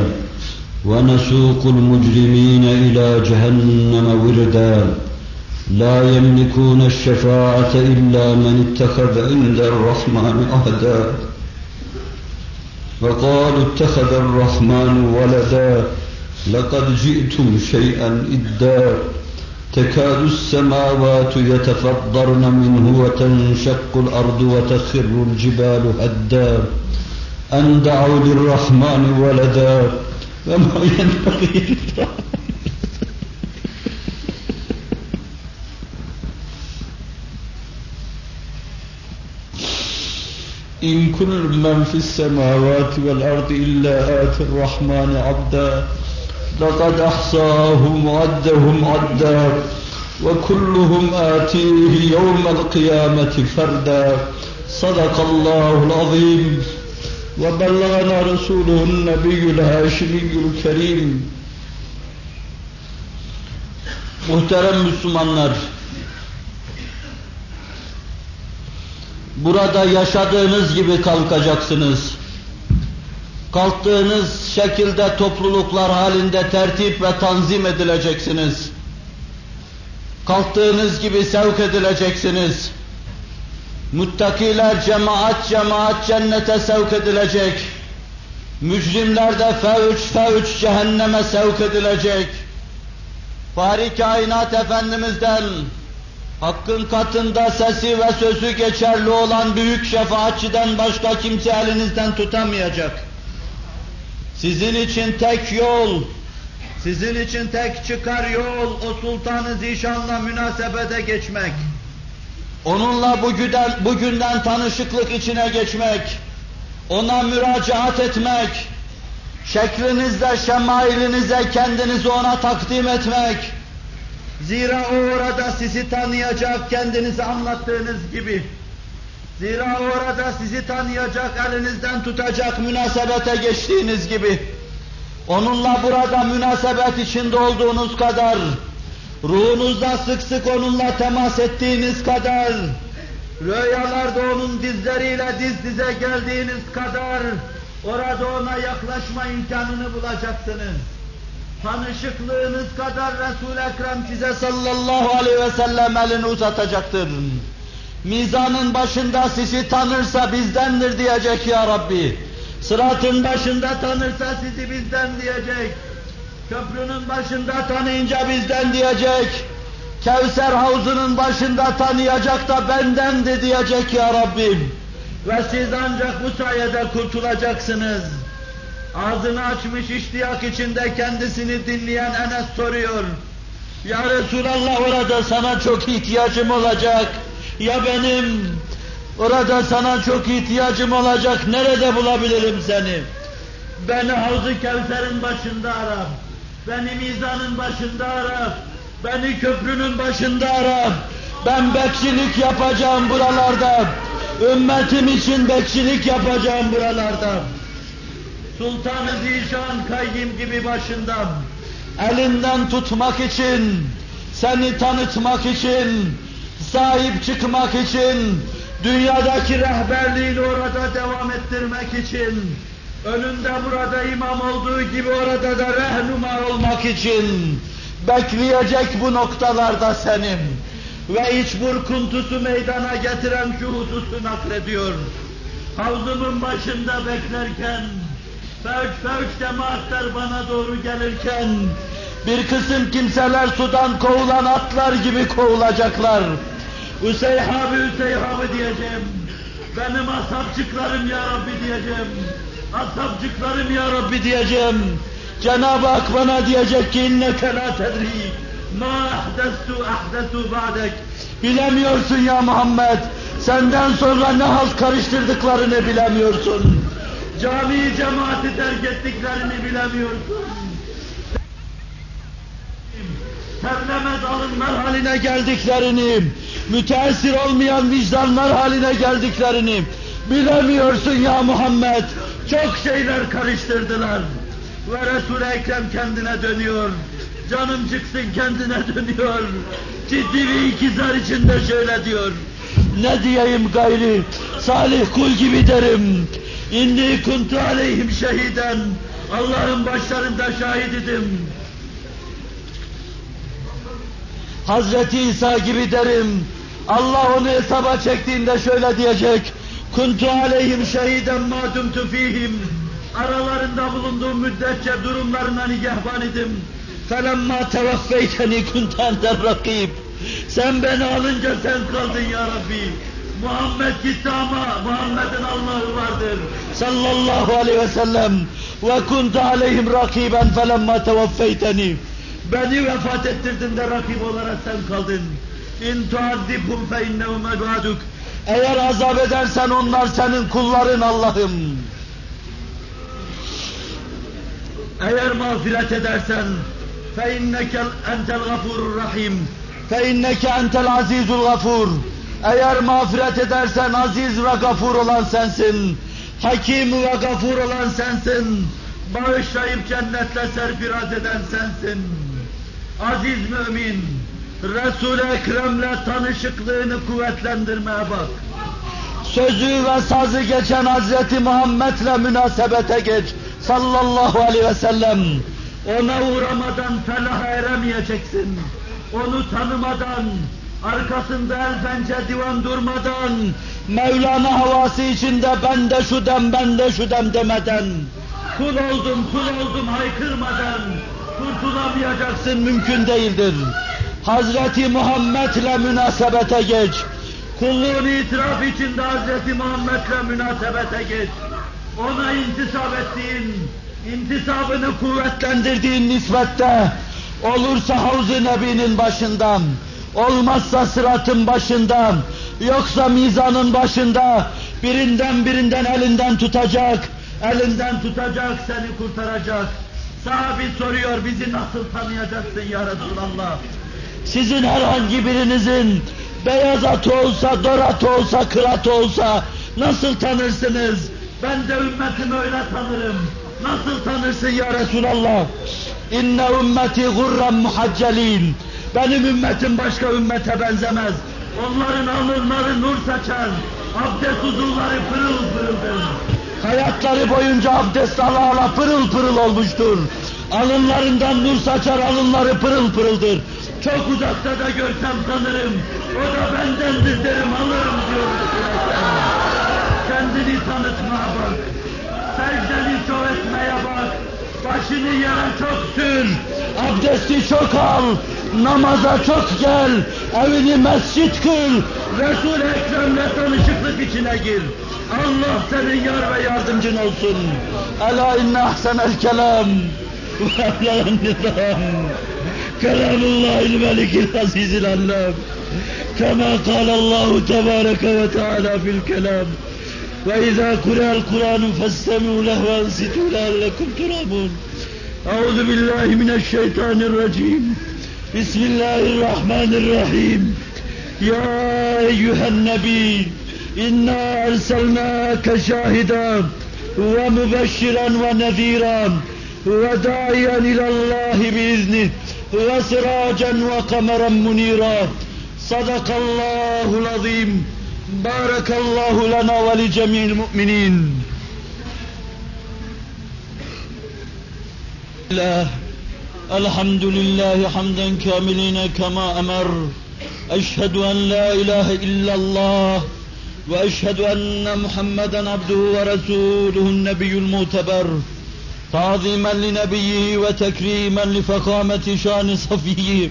S1: ونسوق المجرمين إلى جهنم وردا. لا يملكون الشفاعة إلا من اتخذ عند الرحمن عهدا وقالوا اتخذ الرحمن ولدا لقد جئتم شيئا إدا. تكاد السماوات يتفطرن منه وتنشق الأرض وتخر الجبال هدا. أن دعوا للرحمن ولدا. وما ينبغي إن كل من في السماوات والأرض إلا آتي الرحمن عبدا لقد أحصاهم وعدهم عدا وكلهم آتيه يوم القيامة فردا. صدق الله العظيم. وبلغنا رسوله النبي الهاشمي الكريم. Muhterem Müslümanlar, Burada yaşadığınız gibi kalkacaksınız. Kalktığınız şekilde topluluklar halinde tertip ve tanzim edileceksiniz. Kalktığınız gibi sevk edileceksiniz.
S2: Muttakiler cemaat cemaat cennete sevk edilecek. Mücrimler de fevç fevç cehenneme sevk edilecek. Fahri kainat Efendimiz'den Hakkın katında sesi ve sözü geçerli olan büyük şefaatçiden başka kimse elinizden tutamayacak. Sizin için tek yol, sizin için tek çıkar yol o Sultan-ı Zişan'la münasebete geçmek. Onunla bugünden, bugünden tanışıklık içine geçmek, ona müracaat etmek, şeklinizle, şemailinize kendinizi ona takdim etmek, Zira o orada sizi tanıyacak kendinizi anlattığınız gibi. Zira orada sizi tanıyacak, elinizden tutacak münasebete geçtiğiniz gibi. Onunla burada münasebet içinde olduğunuz kadar, ruhunuzda sık sık onunla temas ettiğiniz kadar, rüyalarda onun dizleriyle diz dize geldiğiniz kadar, orada ona yaklaşma imkanını bulacaksınız tanışıklığınız kadar Resul-i Ekrem size sallallahu aleyhi ve sellem elini uzatacaktır. Mizanın başında sizi tanırsa bizdendir diyecek ya Rabbi. Sıratın başında tanırsa sizi bizden diyecek. Köprünün başında tanıyınca bizden diyecek. Kevser havzunun başında tanıyacak da bendendi diyecek ya Rabbim. Ve siz ancak bu sayede kurtulacaksınız. Ağzını açmış iştiyak içinde kendisini dinleyen Enes soruyor. Ya Resulallah orada sana çok ihtiyacım olacak. Ya benim orada sana çok ihtiyacım olacak. Nerede bulabilirim seni? Beni Havz-ı Kevser'in başında ara. Beni mizanın başında ara. Beni köprünün başında ara. Ben bekçilik yapacağım buralarda. Ümmetim için bekçilik yapacağım buralarda. Sultan-ı Zişan kayyim gibi başından, elinden tutmak için, seni tanıtmak için, sahip çıkmak için, dünyadaki rehberliğini orada devam ettirmek için, önünde burada imam olduğu gibi orada da rehnuma olmak için, bekleyecek bu noktalarda senin ve iç burkuntusu meydana getiren şu hususu naklediyor. Havzumun başında beklerken, Fevç fevç cemaatler bana doğru gelirken bir kısım kimseler sudan kovulan atlar gibi kovulacaklar. Üseyhabi Üseyhabi diyeceğim. Benim asapçıklarım ya Rabbi diyeceğim. Asapçıklarım ya Rabbi diyeceğim. Cenab-ı Hak bana diyecek ki inneke la tedri ma ahdestu ahdetu ba'dek. Bilemiyorsun ya Muhammed. Senden sonra ne halt karıştırdıklarını bilemiyorsun. Cami cemaati terk ettiklerini bilemiyorsun. Terlemez alınlar haline geldiklerini, müteessir olmayan vicdanlar haline geldiklerini bilemiyorsun ya Muhammed. Çok şeyler karıştırdılar. Ve Resul-i Ekrem kendine dönüyor. Canım çıksın kendine dönüyor. Ciddi bir ikizar içinde şöyle diyor. Ne diyeyim gayri, salih kul gibi derim. İnni kuntu aleyhim şehiden. Allah'ın başlarında şahididim. Hazreti İsa gibi derim. Allah onu hesaba çektiğinde şöyle diyecek. Kuntu aleyhim şehiden ma dumtu fihim. Aralarında bulunduğum müddetçe durumlarına nigehban idim. Felemma tevaffeyteni kuntu enter rakib. Sen beni alınca sen kaldın ya Rabbi. Muhammed gitti ama Muhammed'in Allah'ı vardır. Sallallahu aleyhi ve sellem. Ve kuntu aleyhim rakiben felemma tevaffeyteni. Beni vefat ettirdin de rakip olarak sen kaldın. İn tuazzibhum fe innehum ibaduk. Eğer azap edersen onlar senin kulların Allah'ım. Eğer mağfiret edersen fe inneke entel gafurur rahim. Fe inneke entel azizul gafur. Eğer mağfiret edersen aziz ve gafur olan sensin. Hakim ve gafur olan sensin. Bağışlayıp cennetle serfiraz eden sensin. Aziz mümin, Resul-i Ekrem'le tanışıklığını kuvvetlendirmeye bak. Sözü ve sazı geçen Hazreti Muhammed'le münasebete geç. Sallallahu aleyhi ve sellem. Ona uğramadan felaha eremeyeceksin. Onu tanımadan, arkasında el pençe divan durmadan, Mevlana havası içinde ben de şu dem, ben de şu dem demeden, kul oldum, kul oldum haykırmadan, kurtulamayacaksın mümkün değildir. Hazreti Muhammed'le münasebete geç. Kulluğun itiraf içinde Hazreti Muhammed'le münasebete geç. Ona intisap ettiğin, intisabını kuvvetlendirdiğin nispette olursa Havz-ı Nebi'nin başından, olmazsa sıratın başından, yoksa mizanın başında birinden birinden elinden tutacak, elinden tutacak seni kurtaracak. Sahabi soruyor bizi nasıl tanıyacaksın ya Resulallah? Sizin herhangi birinizin beyaz atı olsa, dorat olsa, kırat olsa nasıl tanırsınız? Ben de ümmetimi öyle tanırım. Nasıl tanırsın ya Resulallah? İnne ümmeti gurran muhaccelin. Benim ümmetim başka ümmete benzemez. Onların alınları nur saçar. Abdest uzuvları pırıl pırıldır. Hayatları boyunca abdest ala ala pırıl pırıl olmuştur. Alınlarından nur saçar, alınları pırıl pırıldır. Çok uzakta da görsem tanırım. O da bendendir derim, alırım diyor. Kendini tanıtmaya bak. Secdeni çok etmeye bak. Başını yere çok sür, abdesti çok al, namaza çok gel, evini mescit kıl, Resul-i Ekrem'le tanışıklık içine gir. Allah senin yar ve yardımcın olsun. Ela inne ahsenel kelam ve evlen nizam. Kelamullahil melikil azizil allam. Kema kalallahu tebareke ve teala fil kelam. وإذا قرأ القرآن فاستمعوا له وأنصتوا لعلكم ترحمون أعوذ بالله من الشيطان الرجيم بسم الله الرحمن الرحيم يا أيها النبي إنا أرسلناك شاهدا ومبشرا ونذيرا وداعيا إلى الله بإذنه وسراجا وقمرا منيرا صدق الله العظيم بارك الله لنا ولجميع المؤمنين. الله الحمد لله حمدا كاملين كما أمر. أشهد أن لا إله إلا الله وأشهد أن محمدا عبده ورسوله النبي المعتبر. تعظيما لنبيه وتكريما لفخامة شان صفيه.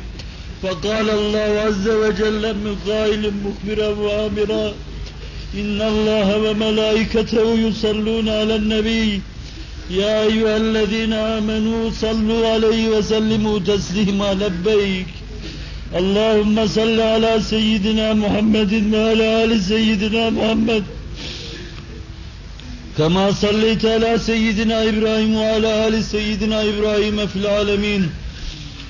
S2: فقال الله عز وجل من قائل مخبرا وامرا إن الله وملائكته يصلون على النبي. يا أيها الذين آمنوا صلوا عليه وسلموا تسليما لبيك. اللهم صل على سيدنا محمد وعلى آل سيدنا محمد. كما صليت على سيدنا إبراهيم وعلى آل سيدنا إبراهيم في العالمين.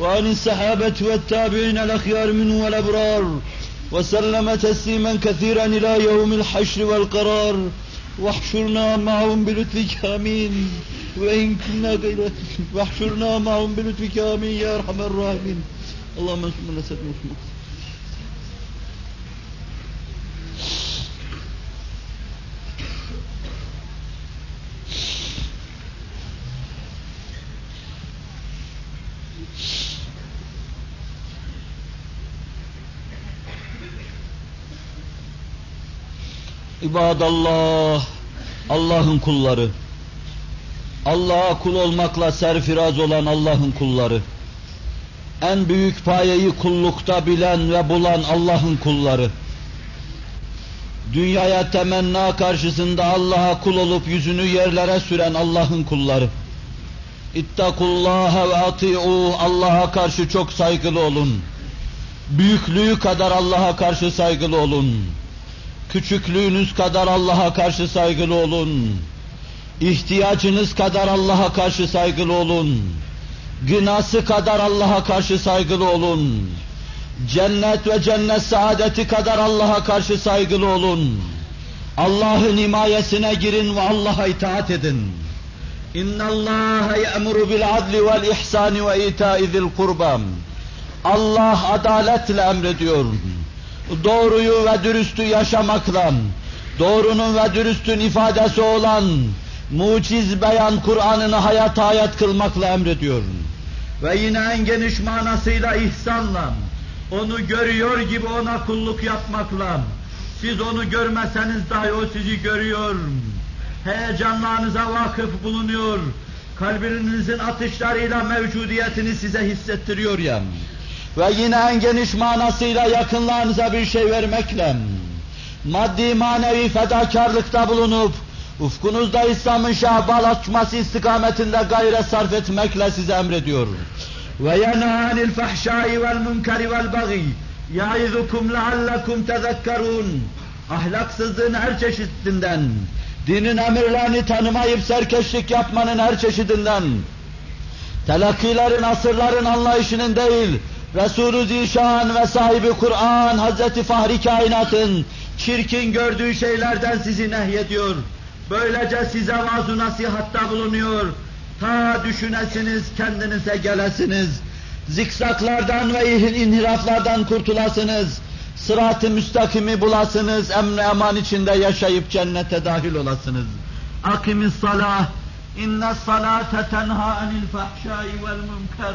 S2: وعن السحابة والتابعين الأخيار منه والأبرار وسلم تسليما كثيرا إلى يوم الحشر والقرار. واحشرنا معهم بلطفك آمين. وإن كنا غير واحشرنا معهم بلطفك آمين يا أرحم الراحمين. اللهم انصر من نسأل İbadallah, Allah'ın kulları. Allah'a kul olmakla serfiraz olan Allah'ın kulları. En büyük payeyi kullukta bilen ve bulan Allah'ın kulları. Dünyaya temenna karşısında Allah'a kul olup yüzünü yerlere süren Allah'ın kulları. İttakullaha ve ati'u Allah'a karşı çok saygılı olun. Büyüklüğü kadar Allah'a karşı saygılı olun. Küçüklüğünüz kadar Allah'a karşı saygılı olun. İhtiyacınız kadar Allah'a karşı saygılı olun. Günası kadar Allah'a karşı saygılı olun. Cennet ve cennet saadeti kadar Allah'a karşı saygılı olun. Allah'ın himayesine girin ve Allah'a itaat edin. Bil adli vel ihsani ve ita'i zil kurba. Allah adaletle emrediyor. Doğruyu ve dürüstü yaşamakla, doğrunun ve dürüstün ifadesi olan muciz beyan Kur'an'ını hayata hayat kılmakla emrediyor. Ve yine en geniş manasıyla ihsanla, onu görüyor gibi ona kulluk yapmakla, siz onu görmeseniz dahi o sizi görüyor. Heyecanlarınıza vakıf bulunuyor. Kalbinizin atışlarıyla mevcudiyetini size hissettiriyor ya. Ve yine en geniş manasıyla yakınlarınıza bir şey vermekle, maddi manevi fedakarlıkta bulunup, ufkunuzda İslam'ın şahbal açması istikametinde gayret sarf etmekle size emrediyor. Ve anil fahşâi vel münkeri vel bagi yaizukum leallekum tezekkerûn ahlaksızlığın her çeşidinden, dinin emirlerini tanımayıp serkeşlik yapmanın her çeşidinden, telakkilerin, asırların anlayışının değil, Resulü Zişan ve sahibi Kur'an, Hazreti Fahri Kainat'ın çirkin gördüğü şeylerden sizi nehyediyor. Böylece size vaaz nasihatta bulunuyor. Ta düşünesiniz, kendinize gelesiniz. Zikzaklardan ve inhiraflardan kurtulasınız. Sırat-ı müstakimi bulasınız, emn eman içinde yaşayıp cennete dahil olasınız. Akimis salah, inne salate tenha anil fahşai vel münker.